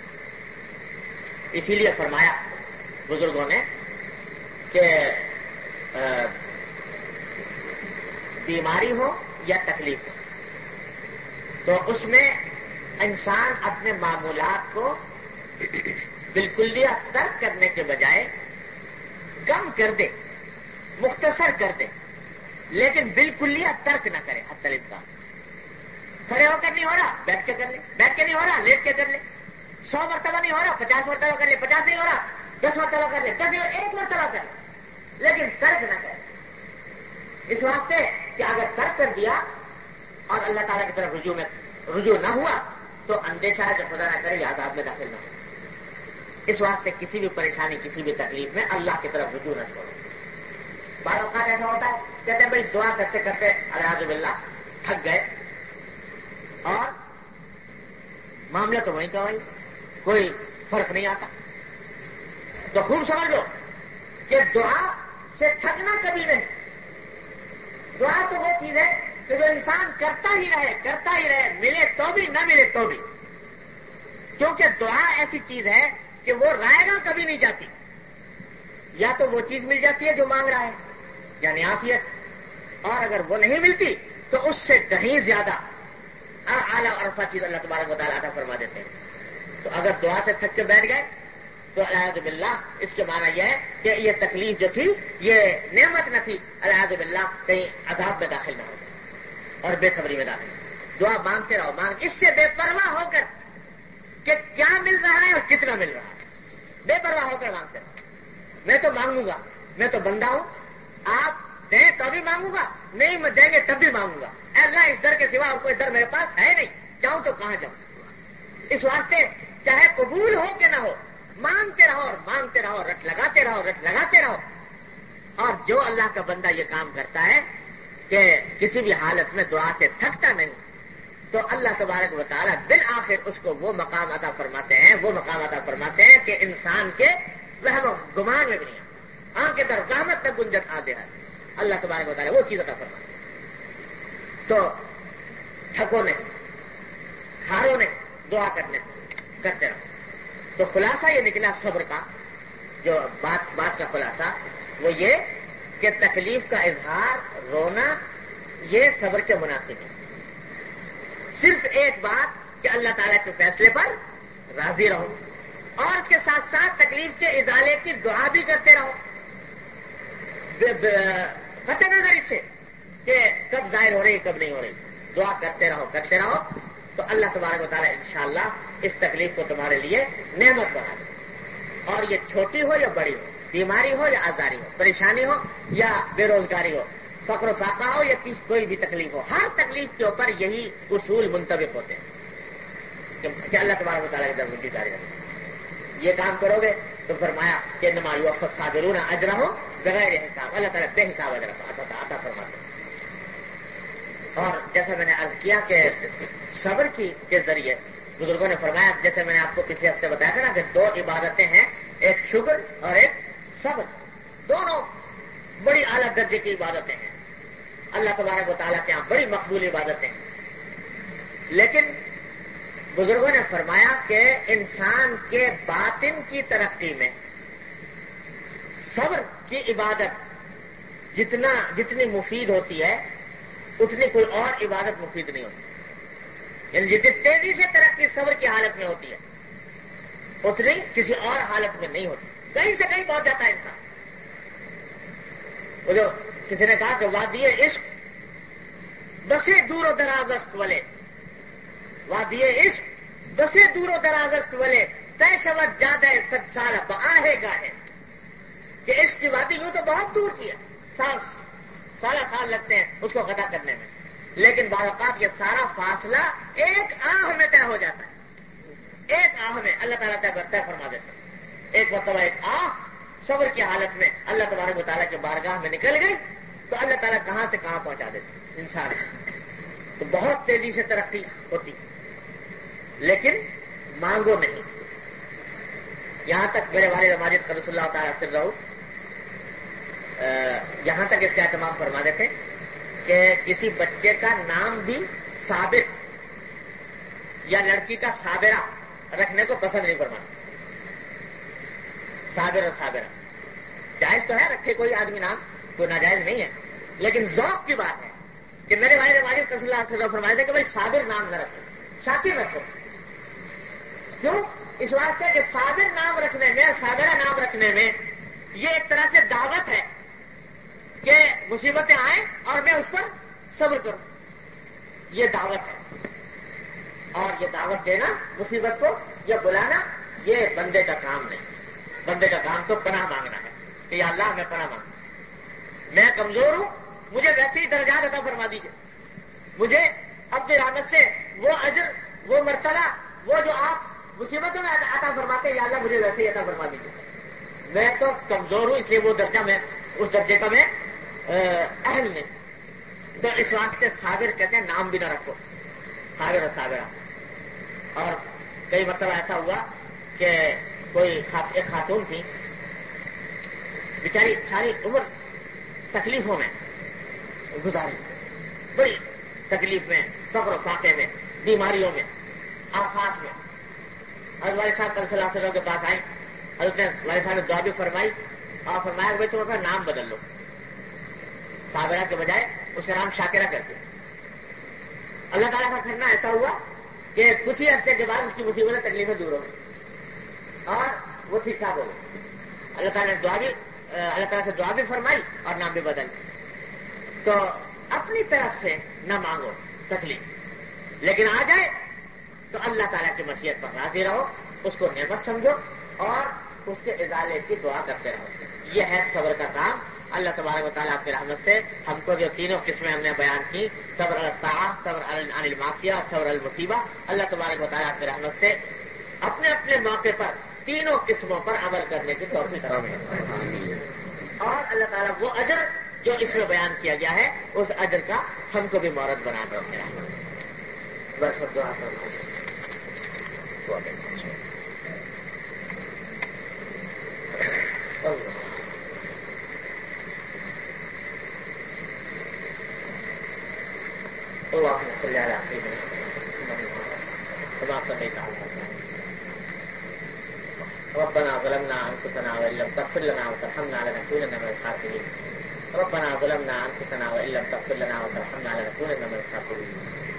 اسی لیے فرمایا بزرگوں نے کہ بیماری ہو یا تکلیف ہو، تو اس میں انسان اپنے معمولات کو بالکل ترک کرنے کے بجائے کم کر دے، مختصر کر دے۔ لیکن بالکل ترک نہ کرے حتلف کا۔ کھڑے ہو کر نہیں ہو رہا، بیٹھ کے کر لے بیٹھ کے نہیں ہو رہا، لیٹ کے کر لے سو مرتبہ نہیں ہو رہا، پچاس مرتبہ کر لے پچاس نہیں ہو رہا، دس مرتبہ کر لے دس ایک مرتبہ کر لے لیکن ترک نہ کرے اس واسطے کہ اگر ترک کر دیا اور اللہ تعالیٰ کی طرف رجوع میں رجوع نہ ہوا، تو اندیشہ ہے کہ خدا نہ کرے یا عذاب میں داخل نہ ہو۔ اس واسطے کسی بھی پریشانی، کسی بھی تکلیف میں اللہ کی طرف رجوع نہ چھوڑو۔ بعض اوقات ایسا ہوتا ہے، کہتے ہیں بھائی دعا کرتے کرتے الحاظ بلّہ تھک گئے۔ اور معاملہ تو وہیں کا وہیں کوئی فرق نہیں آتا۔ تو خوب سمجھ لو کہ دعا سے تھکنا کبھی نہیں۔ دعا تو وہ چیز ہے کہ جو انسان کرتا ہی رہے، کرتا ہی رہے، ملے تو بھی، نہ ملے تو بھی۔ کیونکہ دعا ایسی چیز ہے کہ وہ رائے گا کبھی نہیں جاتی۔ یا تو وہ چیز مل جاتی ہے جو مانگ رہا ہے۔ یعنی آفیت اور اگر وہ نہیں ملتی تو اس سے کہیں زیادہ اعلیٰ عرفہ چیز اللہ تبارک و تعالیٰ فرما دیتے ہیں۔ تو اگر دعا سے تھک کے بیٹھ گئے تو الحد بلّہ اس کے معنی یہ ہے کہ یہ تکلیف جو تھی، یہ نعمت نہ تھی الحد بلّہ کہیں عذاب میں داخل نہ ہو جائے اور بے خبری میں داخل۔ دعا مانگتے رہو، مانگ۔ اس سے بے پرواہ ہو کر کہ کیا مل رہا ہے اور کتنا مل رہا ہے۔ بے پرواہ ہو کر مانگتے رہو۔ میں تو مانگوں گا، میں تو بندہ ہوں آپ دیں تو بھی مانگوں گا، نہیں میں دیں گے تب بھی مانگوں گا۔ ایسا اس در کے سوا اور کوئی در میرے پاس ہے نہیں۔ جاؤں تو کہاں جاؤں؟ اس واسطے چاہے قبول ہو کہ نہ ہو، مانگتے رہو اور مانگتے رہو، رٹ لگاتے رہو، رٹ لگاتے رہو۔ اور جو اللہ کا بندہ یہ کام کرتا ہے کہ کسی بھی حالت میں دعا سے تھکتا نہیں، تو اللہ تبارک و تعالیٰ بالآخر اس کو وہ مقام عطا فرماتے ہیں، وہ مقام عطا فرماتے ہیں کہ انسان کے وہ گمان میں بھی نہیں ہاں آنکھ کے در رحمت تک گنجت آ دے اللہ تبارک و وہ چیز عطا فرماتے تو تھکو نہیں، ہارو نہیں، دعا کرنے سے کرتے رہو۔ تو خلاصہ یہ نکلا صبر کا، جو بات بات کا خلاصہ، وہ یہ کہ تکلیف کا اظہار رونا یہ صبر کے مناسب ہے۔ صرف ایک بات کہ اللہ تعالیٰ کے فیصلے پر راضی رہو اور اس کے ساتھ ساتھ تکلیف کے ازالے کی دعا بھی کرتے رہو۔ قطع نظر اس سے کہ کب ظاہر ہو رہی کب نہیں ہو رہی۔ دعا کرتے رہو کرتے رہو۔ تو اللہ تبارک و تعالیٰ انشاءاللہ اس تکلیف کو تمہارے لیے نعمت بنا دے۔ اور یہ چھوٹی ہو یا بڑی ہو؟ بیماری ہو یا آزاری ہو؟ پریشانی ہو یا بے روزگاری ہو؟ فقر و فاقہ ہو یا کس کوئی بھی تکلیف ہو؟ ہر تکلیف کے اوپر یہی اصول منتبک ہوتے ہیں۔ کہ اللہ تبارک و تعالیٰ کی جاری یہ کام کرو گے تو فرمایا کہ نمایو صابرون اجرا ہو بغیر حساب، اللہ تعالیٰ بے حساب اجرا آتا فرماتے اور جیسا میں نے عرض کیا کہ صبر کی کے ذریعے بزرگوں نے فرمایا جیسے میں نے آپ کو پچھلے ہفتے بتایا تھا نا کہ دو عبادتیں ہیں، ایک شکر اور ایک صبر۔ دونوں بڑی اعلیٰ درجے کی عبادتیں ہیں۔ اللہ تبارک و تعالیٰ کے یہاں بڑی مقبول عبادتیں ہیں۔ لیکن بزرگوں نے فرمایا کہ انسان کے باطن کی ترقی میں صبر کی عبادت جتنا جتنی مفید ہوتی ہے، اتنی کوئی اور عبادت مفید نہیں ہوتی۔ یعنی جتنی تیزی سے ترقی صبر کی حالت میں ہوتی ہے، اتنی کسی اور حالت میں نہیں ہوتی۔ کہیں سے کہیں پہنچ جاتا ہے انسان۔ وہ جو کسی نے کہا کہ وادی عشق بسے دور و درازست والے۔ وادی عشق بسے دور و درازست والے۔ طے شبت زیادہ ست سال آہے گا ہے کہ عشق کی وادی یوں تو بہت دور تھی ہے۔ سال سالہ سال لگتے ہیں اس کو قطع کرنے میں۔ لیکن اوقات یہ سارا فاصلہ ایک آہ میں طے ہو جاتا ہے۔ ایک آہ میں اللہ تعالیٰ طے فرما دیتے ایک مرتبہ ایک آہ صبر کی حالت میں اللہ تبارک مطالعہ کے بارگاہ میں نکل گئی تو اللہ تعالیٰ کہاں سے کہاں پہنچا دیتے انسان۔ تو بہت تیزی سے ترقی ہوتی لیکن مانگو نہیں۔ یہاں تک میرے والد ماجد کرس اللہ تعالیٰ فر رہو۔ یہاں تک اس کا اہتمام فرما دیتے کہ کسی بچے کا نام بھی ثابت یا لڑکی کا صابرہ رکھنے کو پسند نہیں فرماتے۔ صابر اور صابرہ جائز تو ہے رکھے کوئی آدمی نام، کوئی ناجائز نہیں ہے، لیکن ذوق کی بات ہے کہ میرے بھائی والد کس اللہ سے فرمائے تھے کہ بھائی صابر نام نہ رکھو شاکر رکھو۔ کیوں؟ اس واسطے کہ صابر نام رکھنے میں صابرہ نام رکھنے میں یہ ایک طرح سے دعوت ہے۔ کہ مصیبتیں آئیں اور میں اس پر صبر کروں۔ یہ دعوت ہے۔ اور یہ دعوت دینا مصیبت کو یا بلانا، یہ بندے کا کام نہیں۔ بندے کا کام تو پناہ مانگنا ہے۔ کہ یا اللہ، میں پناہ مانگ میں کمزور ہوں، مجھے ویسے ہی درجات عطا فرما دیجیے مجھے اپنی رحمت سے وہ اجر، وہ مرتبہ، وہ جو آپ مصیبتوں میں عطا فرماتے ہیں، یا اللہ مجھے ویسے ہی عطا فرما دیجیے میں تو کمزور ہوں، اس لیے وہ درجہ میں، اس درجے کا میں اہل نہیں تو اس واسطے صابر کہتے ہیں، نام بھی نہ رکھو۔ صابر اور صابرہ۔ اور کئی مرتبہ ایسا ہوا کہ کوئی ایک خاتون تھی۔ بیچاری ساری عمر تکلیفوں میں گزاری۔ بڑی تکلیف میں فقر و فاقے میں، بیماریوں میں، آفات میں۔ حضرت والد صاحب کل صلاح وسلم کے پاس آئے حضرت نے والد صاحب نے دعا بھی فرمائی۔ اور فرمایا بھائی تم اپنا نام بدل لو۔ صابرہ کے بجائے اس کا نام شاکرہ کر دیا اللہ تعالیٰ کا کرنا ایسا ہوا کہ کچھ ہی عرصے کے بعد اس کی مصیبتیں تکلیفیں دور ہو گئی اور وہ ٹھیک ٹھاک ہو گئی اللہ تعالیٰ نے دعا بھی، اللہ تعالیٰ سے دعا بھی فرمائی اور نام بھی بدل تو اپنی طرف سے نہ مانگو تکلیف۔ لیکن آ جائے تو اللہ تعالیٰ کی مشیت پر راضی رہو، اس کو نعمت سمجھو اور اس کے ازالے کی دعا کرتے رہو۔ یہ ہے صبر کا کام۔ اللہ تبارک و تعالیٰ کی رحمت سے ہم کو جو تینوں قسمیں ہم نے بیان کی صبر الطاع صبر المافیہ صبر المصیبہ۔ اللہ تبارک و تعالیٰ کی رحمت سے اپنے اپنے موقع پر تینوں قسموں پر عمل کرنے کی توفیق کریں اور اللہ تعالیٰ وہ اجر جو اس میں بیان کیا گیا ہے اس اجر کا ہم کو بھی مورت بنا کر میرا بس دعا اللهم صل على سيدنا كما صليت على ربنا ظلمنا انفسنا وان لم تغفر لنا وترحمنا لنكونن من الخاسرين. ربنا ظلمنا انفسنا وان لم تغفر لنا وترحمنا لنكونن من الخاسرين.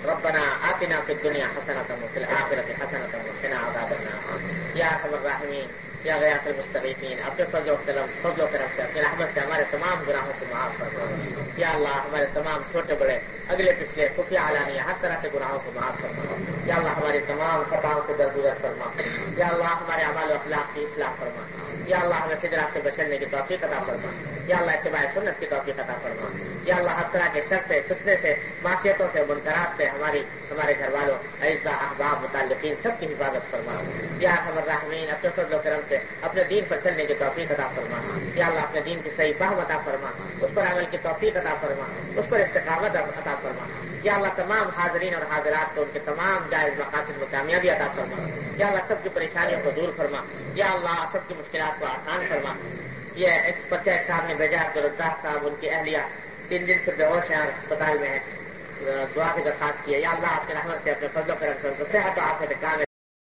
ربنا آتنا في الدنيا حسنة وفي الآخرة حسنة وقنا عذاب النار. يا أرحم الراحمين. یا غیات المستقین اپنے فضل و کرم فضل و کرم سے اپنی رحمت سے ہمارے تمام گناہوں کو معاف فرما یا اللہ، ہمارے تمام چھوٹے بڑے، اگلے پچھلے خفیہ عالانی ہر طرح کے گناہوں کو معاف فرما یا اللہ، ہماری تمام خطاؤں سے درگزر فرما۔ یا اللہ، ہمارے عمال و اخلاق کی اصلاح فرما۔ یا اللہ، ہمیں فجرات سے بچنے کی توفیق عطا فرما۔ یا اللہ، اتباع سنت کی توفیق عطا فرما۔ یا اللہ، ہر طرح کے شر سے، فتنے سے معاشیتوں سے، منکرات سے ہماری، ہمارے گھر والوں عزا احباب، متعلقین، سب کی حفاظت فرما۔ یا ہمر رحمین اپنے فضل و کرم سے اپنے دین پر چلنے کی توفیق عطا فرما۔ یا اللہ اپنے دین کی صحیح فہم عطا فرما۔ اس پر عمل کی توفیق عطا فرما۔ اس پر استقامت عطا فرما۔ یا اللہ تمام حاضرین اور حاضرات کو ان کے تمام جائز مقاصد میں کامیابی عطا فرما۔ یا اللہ سب کی پریشانیوں کو دور فرما۔ یا اللہ سب کی مشکلات کو آسان فرما۔ یہ ایک بچہ ایک صاحب نے بھیجا عبدالرزاق صاحب، ان کی اہلیہ۔ تین دن سے بے ہوش ہیں اسپتال میں ہے دعا کی درخواست کی ہے۔ یا اللہ آپ کے رحمت سے اپنے فضل و کرم سے صحت و آپ کام